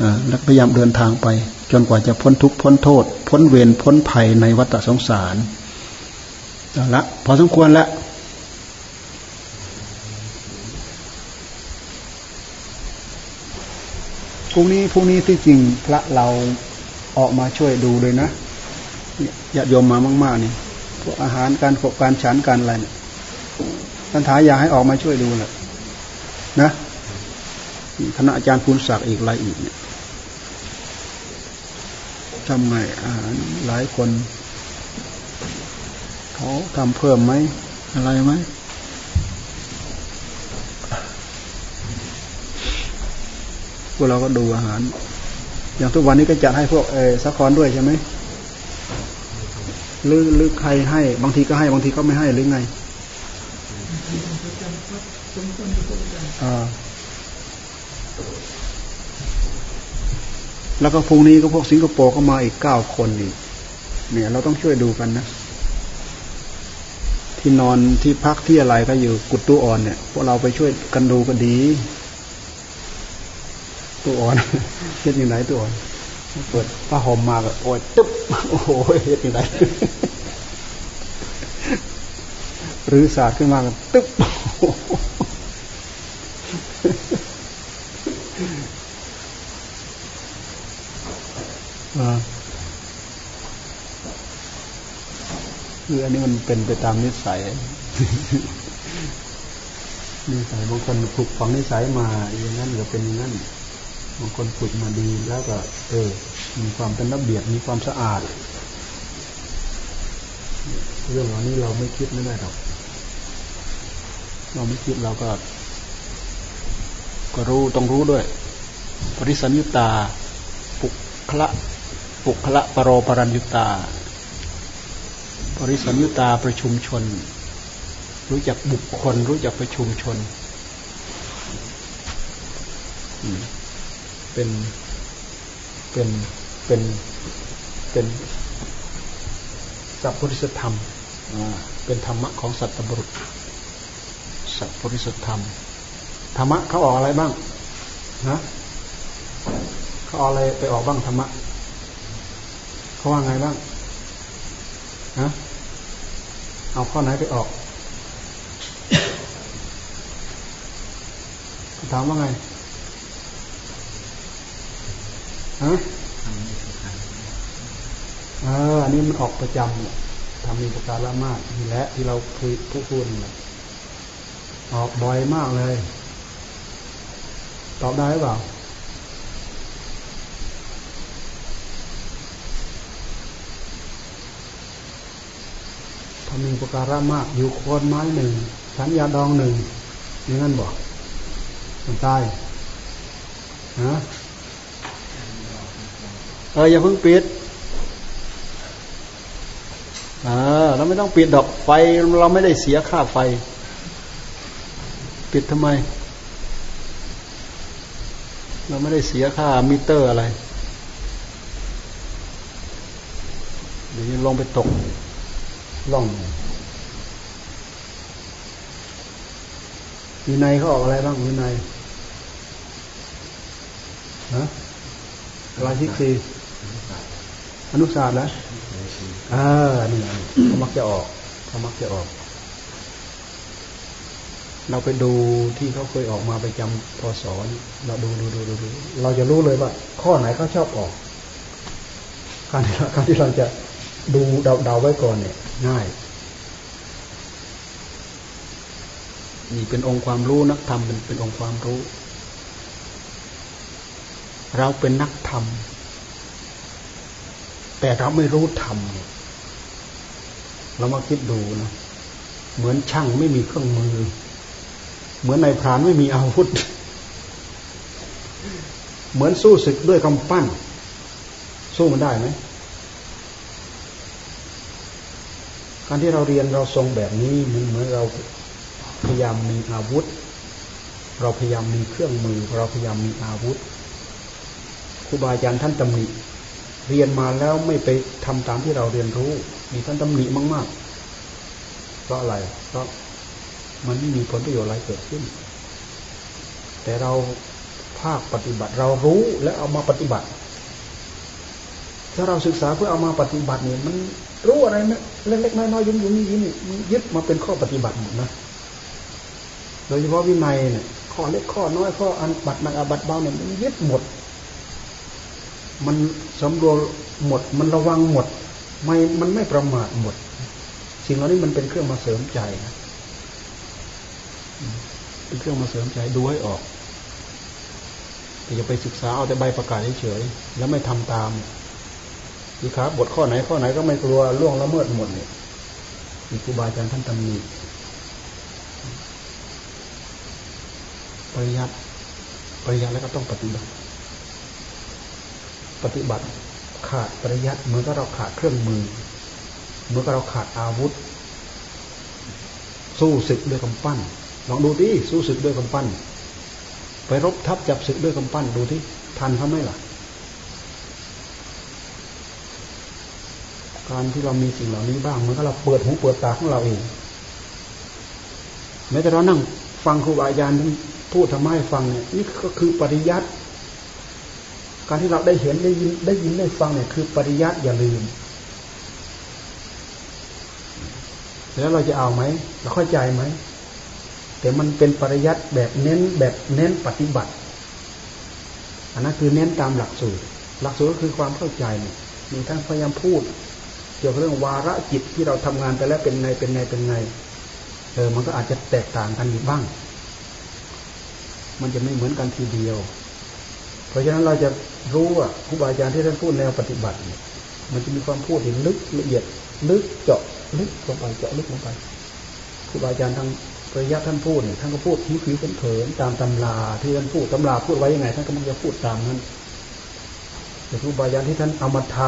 อแล้วพยายามเดินทางไป จนกว่าจะพ้นทุกข์พ้นโทษ พ้นเวรพ้นภัยในวัฏสงสารเอาละพอสมควรแล้ว พรุ่งนี้พรุ่งนี้ที่จริงพระเราออกมาช่วยดูเลยนะญาติโยมมามาก ๆ นี่พวกอาหารการขบการฉันการอะไรเนี่ยท่านถายอยากให้ออกมาช่วยดูแหละนะคณะอาจารย์ภูนศักดิ์อีกอะไรอีกเนี่ยทำไงอาหารหลายคน เขาทำเพิ่มไหมอะไรไหม วกเราก็ดูอาหาร อย่างทุกวันนี้ก็จัดให้พวกเอสักคอนด้วยใช่ไหมหรือหรือใครให้ บางทีก็ให้บางทีก็ไม่ให้หรือไงแล้วก็พรุ่งนี้ก็พวกสิงคโปร์ก็มาอีกเก้าคนอีกเนี่ย เราต้องช่วยดูกันนะ ที่นอนที่พักที่อะไรก็อยู่กุดตู้อ่อนเนี่ย พวกเราไปช่วยกันดูก็ดี ตู้อ่อนเฮ็ดยังไงตู้อ่อนเปิดผ้าห่มมาก็โอ้ยตึ๊บโอ้โหเฮ็ดยังไงหรือสาดขึ้นมาก็ตึ๊บคืออันนี้มันเป็นไปตามนิสัย นิสัยบางคนฝึกฝังนิสัยมาอย่างนั้นก็เป็นอย่างนั้น บางคนฝึกมาดีแล้วก็ เออ มีความเป็นระเบียบมีความสะอาด เรื่องเหล่านี้เราไม่คิดไม่ได้หรอกเราไม่คิดเราก็ ก็รู้ต้องรู้ด้วย ปริสัญญุตา ปุคละ ปุคละปรโรปรัญยุตา ปริสัญญุตาประชุมชน รู้จักบุคคล รู้จักประชุมชน เป็นเป็นเป็นเป็นสัพพุริสธรรมเป็นธรรมะของสัตบุรุษ สัพพุริสธรรม ธรรมะเขาออกอะไรบ้างนะเขาเอาอะไรไปออกบ้างธรรมะเขาว่าไงบ้างนะเอาข้อไหนไปออกถามว่าไง ฮะเอออันนี้มันออกประจำทำมีประการละมากนี่แหละที่เราคุยพูดพูดนี่ออกบ่อยมากเลย ตอบได้หรือเปล่าทำมีประการามาก อยู่โคนไม้หนึ่งสัญญาดองหนึ่งอย่างนั้นบอกมันตายฮะ เอออย่าเพิ่งปิดเออเราไม่ต้องปิดดอกไฟ เราไม่ได้เสียค่าไฟ ปิดทำไม เราไม่ได้เสียค่ามิเตอร์อะไรเดี๋ยวลงไปตกล่องวินัยเขาออกอะไรบ้างวินัยฮะอะไรที่คื ออนุศาสตร์แล้วอ่านี่เขามักจะออกเขามักจะออก เราไปดูที่เขาเคยออกมาไปจำพศเราดูดูดูดูดูเราจะรู้เลยว่า ข้อไหนเขาชอบออกการที่เราการที่เราจะดูเดาๆไว้ก่อนเนี่ย ง่ายนี่เป็นองค์ความรู้นักธรรมเป็นเป็นองค์ความรู้ เราเป็นนักธรรม แต่เราไม่รู้ธรรมเรามาคิดดูนะเหมือนช่างไม่มีเครื่องมือ เหมือนนายพรานไม่มีอาวุธ เหมือนสู้ศึกด้วยกำปั้น สู้มันได้ไหมการที่เราเรียนเราทรงแบบนี้มันเหมือนเราพยายามมีอาวุธ เราพยายามมีเครื่องมือ เราพยายามมีอาวุธครูบาอาจารย์ท่านตำหนิ เรียนมาแล้วไม่ไปทำตามที่เราเรียนรู้ มีท่านตำหนิมาก ๆ เพราะอะไร เพราะมันไม่มีผลประโยชน์อะไรเกิดขึ้น แต่เราภาคปฏิบัติเรารู้และเอามาปฏิบัติ ถ้าเราศึกษาเพื่อเอามาปฏิบัติเนี่ยมันรู้อะไรนะเล็กๆน้อยๆยุ่มยุ่มยิ้มมันยึดมาเป็นข้อปฏิบัติหมดนะโดยเฉพาะวินัยเนี่ยข้อเล็กข้อน้อยข้ออันบัตรนักอบัตเบาเนี่ยมันยึดหมด มันสำรวมหมด มันระวังหมด ไม่ มันไม่ประมาทหมด สิ่งเหล่านี้มันเป็นเครื่องมาเสริมใจนะเป็นเครื่องมาเสริมใจดูให้ออกแต่จะไปศึกษาเอาแต่ใบประกาศเฉยๆแล้วไม่ทำตามดีครับ บทข้อไหนข้อไหนก็ไม่กลัวล่วงละเมิดหมดเนี่ยมีครูบาอาจารย์ท่านตำหนิปริยัติปริยัติแล้วก็ต้องปฏิบัติ ปฏิบัติขาดปริยัติเหมือนกับเราขาดเครื่องมือ เหมือนกับเราขาดอาวุธ สู้ศึกด้วยกำปั้น ลองดูที่สู้ศึกด้วยกำปั้น ไปรบทับจับศึกด้วยกำปั้นดูที่ทันเขาไหมล่ะ การที่เรามีสิ่งเหล่านี้บ้างเหมือนกับเราเปิดหูเปิดตาของเราเองแม้แต่เรานั่งฟังครูบาอาจารย์พูดทำให้ฟังเนี่ยนี่ก็คือปริยัติ การที่เราได้เห็นได้ยินได้ยินได้ฟังเนี่ยคือปริยัติอย่าลืม แล้วเราจะเอาไหมเราเข้าใจไหมแต่มันเป็นปริยัติแบบเน้นแบบเน้นปฏิบัติ อันนั้นคือเน้นตามหลักสูตร หลักสูตรก็คือความเข้าใจเนี่ยมีท่านพยายามพูด เกี่ยวกับเรื่องวาระจิตที่เราทำงานไปแล้วเป็นไงเป็นไงเป็นไงเออมันก็อาจจะแตกต่างกันอยู่บ้าง มันจะไม่เหมือนกันทีเดียว เพราะฉะนั้นเราจะรู้ว่าครูบาอาจารย์ที่ท่านพูดแนวปฏิบัติ มันจะมีความพูดที่ลึกละเอียด ลึกเจาะลึกลงไปเจาะลึกลงไปครูบาอาจารย์ทางปริยัติท่านพูดเนี่ยท่านก็พูดผิวผิวเผินตามตำราที่ท่านพูดตำราพูดไว้ยังไง ท่านก็มันจะพูดตามนั้นแต่ครูบาอาจารย์ที่ท่านเอามาท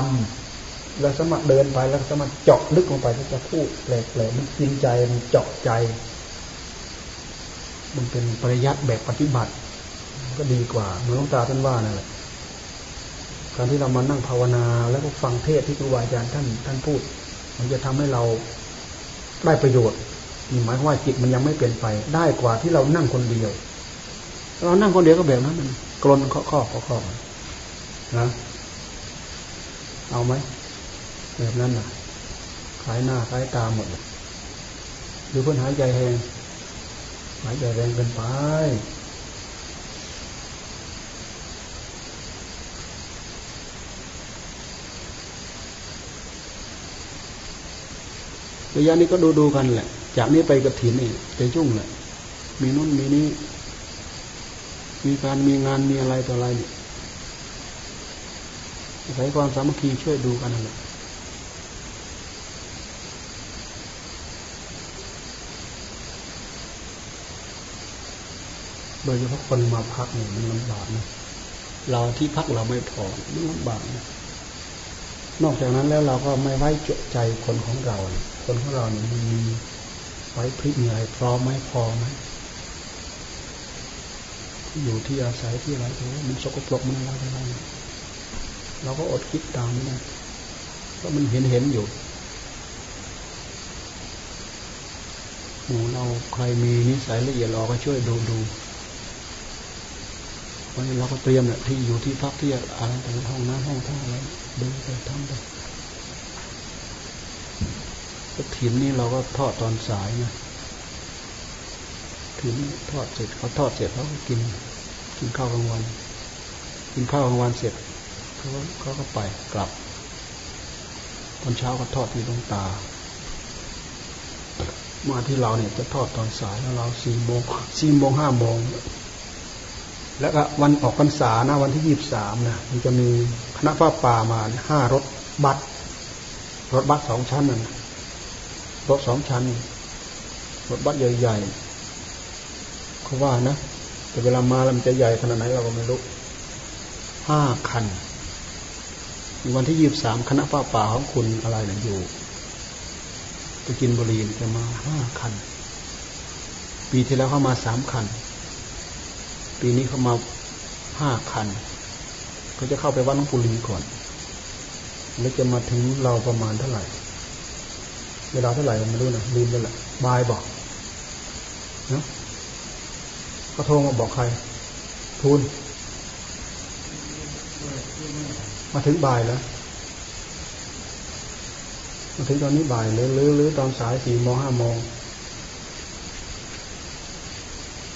ำแล้วสมัครเดินไปแล้วสมัครเจาะลึกลงไปท่านจะพูดแปลกๆมันกินใจมันเจาะใจ มันเป็นปริยัติแบบปฏิบัติ ก็ดีกว่าเหมือนหลวงตาท่านว่านั่นแหละการที่เรามานั่งภาวนา แล้วก็ฟังเทศที่ครูบาอาจารย์ท่านท่านพูด มันจะทำให้เราได้ประโยชน์หมายว่าจิตมันยังไม่เปลี่ยนไป ได้กว่าที่เรานั่งคนเดียว เรานั่งคนเดียวก็แบบนั้นมันกลนข้อข้อข้อข้อนะเอาไหมแบบนั้นน่ะคล้ายหน้าคล้ายตาหมดหรือเพื่อนหายใจแหงหายใจแรงเกินไป ระยะนี้ก็ดูดูกันแหละ จากนี้ไปกับถินนี่จะยุ่งแหละ มีนู่นมีนี้ มีการมีงานมีอะไรต่ออะไรนี่ใช้ความสามัคคีช่วยดูกันนั่นแหละโดยเฉพาะคนมาพักเนี่ยมันลำบากนะเราที่พักเราไม่พอมันลำบากนะ นอกจากนั้นแล้วเราก็ไม่ไว้ใจคนของเรา คนของเราเนี่ยมันมีไว้พริกมีอะไรพร้อมไหมพอไหมอยู่ที่อาศัยที่อะไรมันสกปรกมันอะไรอะไรเราก็อดคิดตามไม่ได้เพราะมันเห็นเห็นอยู่หมูเราใครมีนิสัยละเอียดเราก็ช่วยดูดู วันนี้เราก็เตรียมเนี่ยที่อยู่ที่พักที่อะไรต่างห้องน้ำห้องท่าอะไรเดูไปทำไปกถิ่นนี่เราก็ทอดตอนสายนะถิ่นทอดเสร็จเขาทอดเสร็จเขาก็กิน กินข้าวกลางวัน กินข้าวกลางวันเสร็จเขาเขาก็ไปกลับตอนเช้าก็ทอดที่ดวงตามาที่เราเนี่ยจะทอดตอนสายแล้วเราสี่โมงสี่โมงห้าโมง แล้วก็วันออกพรรษานะวันที่ยี่สิบสามนะมันจะมีคณะฟ้าป่ามาห้ารถบัสรถบัสสองชั้นนะรถสองชั้น รถบัสใหญ่ๆเขาว่านะแต่เวลามาแล้วมันจะใหญ่ขนาดไหนเราก็ไม่รู้ห้าคัน วันที่ยี่บสามคณะป้าป่าของคุณอะไรนะอยู่ไปกินบุรีจะมาห้าคัน ปีที่แล้วเข้ามาสามคัน ปีนี้เขามาห้าคันเขาจะเข้าไปวัดหลวงปู่ลีก่อน แล้วจะมาถึงเราประมาณเท่าไหร่ เวลาเท่าไหร่ไม่รู้นะลืมไปละบายบอกเนาะเขาโทรมาบอกใคร ทูลมาถึงบ่ายแล้วมาถึงตอนนี้บ่ายหรือหรือหรือตอนสายสี่โมงห้าโมง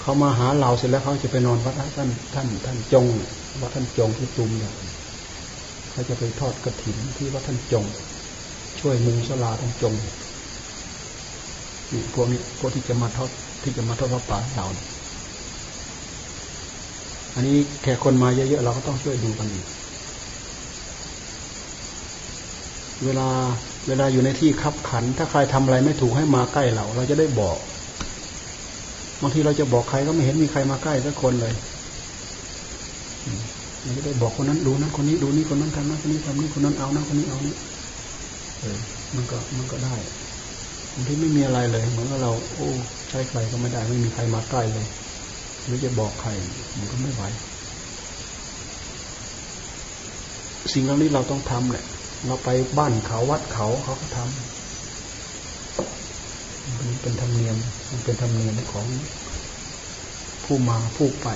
เขามาหาเราเสร็จแล้วเขาจะไปนอนวัดท่านท่านท่านจงวัดท่านจงที่ตุมเนี่ยเขาจะไปทอดกระถิ่นที่วัดท่านจง ช่วยมุงสลาท่านจงนี่พวกนี้พวกที่จะมาทอดที่จะมาทอดพระป่าเราอันนี้แขกคนมาเยอะๆเราก็ต้องช่วยดูกันอีกเวลาเวลาอยู่ในที่คับขัน ถ้าใครทำอะไรไม่ถูกให้มาใกล้เรา เราจะได้บอก บางทีเราจะบอกใครก็ไม่เห็นมีใครมาใกล้สักคนเลยเราจะได้บอกคนนั้นดูนั้นคนนี้ดูนี้คนนั้นทำนั้นคนนี้ทำนี้คนนั้นเอานั้นคนนี้เอานี้เออมันก็มันก็ได้บางทีไม่มีอะไรเลย เหมือนว่าเรา โอ้ใช้ใครก็ไม่ได้ ไม่มีใครมาใกล้เลยหรือจะบอกใครมันก็ไม่ไหวสิ่งเหล่านี้เราต้องทำแหละเราไปบ้านเขาวัดเขาเขาก็ทำ เป็นธรรมเนียมมันเป็นธรรมเนียมของผู้มาผู้ไป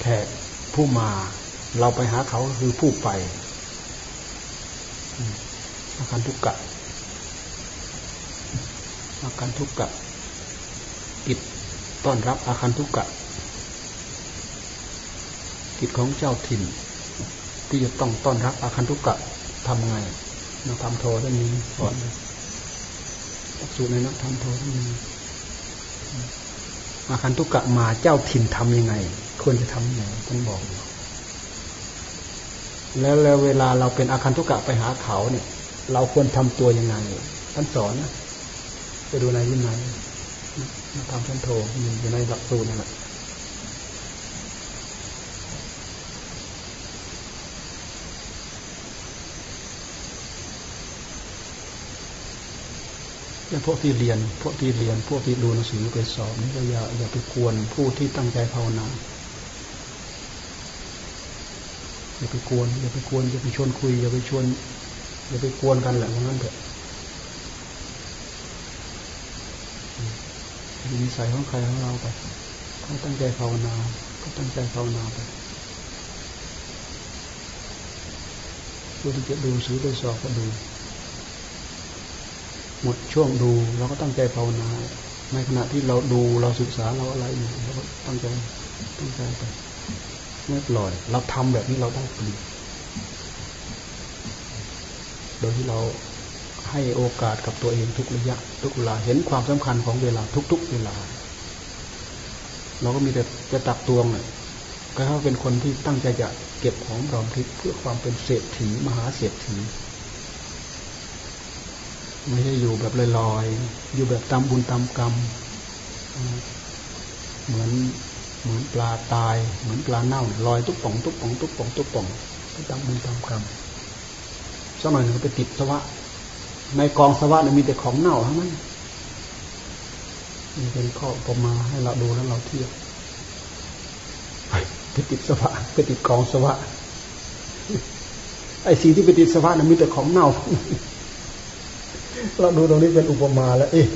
แขกผู้มา เราไปหาเขาคือผู้ไปอาการทุกกะอาการทุกกะกิจต้อนรับอาคารทุกกะกิจของเจ้าถิ่น ที่จะต้องต้อนรับอาคารทุกกะทำไงนักทำโทท่านมีสอน สูตรในนักธรรมโทท่านมีอาคันตุกะมาเจ้าถิ่นทํำยังไง ควรจะทำยังไงท่านบอก แล้วแล้วเวลาเราเป็นอาคันตุกะไปหาเขาเนี่ย เราควรทำตัวยังไงท่านสอนนะไปดูในวินัยนักธรรมท่านโทอยู่ในหลักสูตรนั่นแหละ อย่างพวกที่เรียน พวกที่เรียน พวกที่ดูหนังสือไปสอบนี่ก็อย่าอย่าไปกวนผู้ที่ตั้งใจภาวนา อย่าไปกวนอย่าไปกวนอย่าไปชวนคุย อย่าไปชวนอย่าไปกวนกันแหละเพรางั้นเถอะมีสายของใครของเราไปเขาตั้งใจภาวนา ก็ตั้งใจภาวนาไปผู้ที่จะดูซื้อไปสอบก็ดู หมดช่วงดูเราก็ตั้งใจภาวนาในขณะที่เราดูเราศึกษาเราอะไรอยู่เราก็ตั้งใจตั้งใจไปไม่ปล่อย เราทำแบบนี้เราได้ปลีโดยที่เราให้โอกาสกับตัวเองทุกระยะ ทุกเวลาเห็นความสำคัญของเวลาทุก ๆ เวลา เราก็มีแต่จะตักตวงเนี่ยก็เขาเป็นคนที่ตั้งใจจะเก็บของรอมทิพย์เพื่อความเป็นเศรษฐีมหาเศรษฐี ไม่ใช่อยู่แบบลอยๆ อยู่แบบตามบุญตามกรรม เหมือนเหมือนปลาตาย เหมือนปลาเน่าลอยตุ๊บป่องตุ๊บป่องตุ๊บป่องตุ๊บป่องไปตามบุญตามกรรมสักหน่อยหนึ่งไปติดสวะ ในกองสวะเนี่ยมีแต่ของเน่าทั้งนั้นมันเป็นข้อประมาให้เราดูแล้วเราเทียบไปติดสวะไปติดกองสวะไอ้สิ่งที่ไปติดสวะนั้นมีแต่ของเน่า เราดูตรงนี้เป็นอุปมาแล้ว เอ๊ะ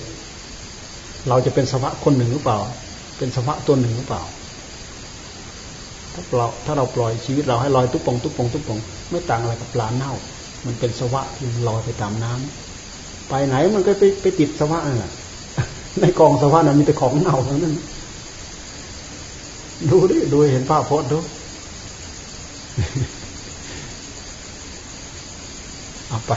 เราจะเป็นสวะคนหนึ่งหรือเปล่า เป็นสวะตัวหนึ่งหรือเปล่า ถ้าเราถ้าเราปล่อยชีวิตเราให้ลอยตุ๊บปองตุ๊บปองตุ๊บปองไม่ต่างอะไรกับปลาเน่า มันเป็นสวะที่ลอยไปตามน้ำ ไปไหนมันก็ไปไปติดสวะน่ะ ในกองสวะนั้นมีแต่ของเน่าเท่านั้นดูดิดูเห็นภาพพจน์ดูเอาไป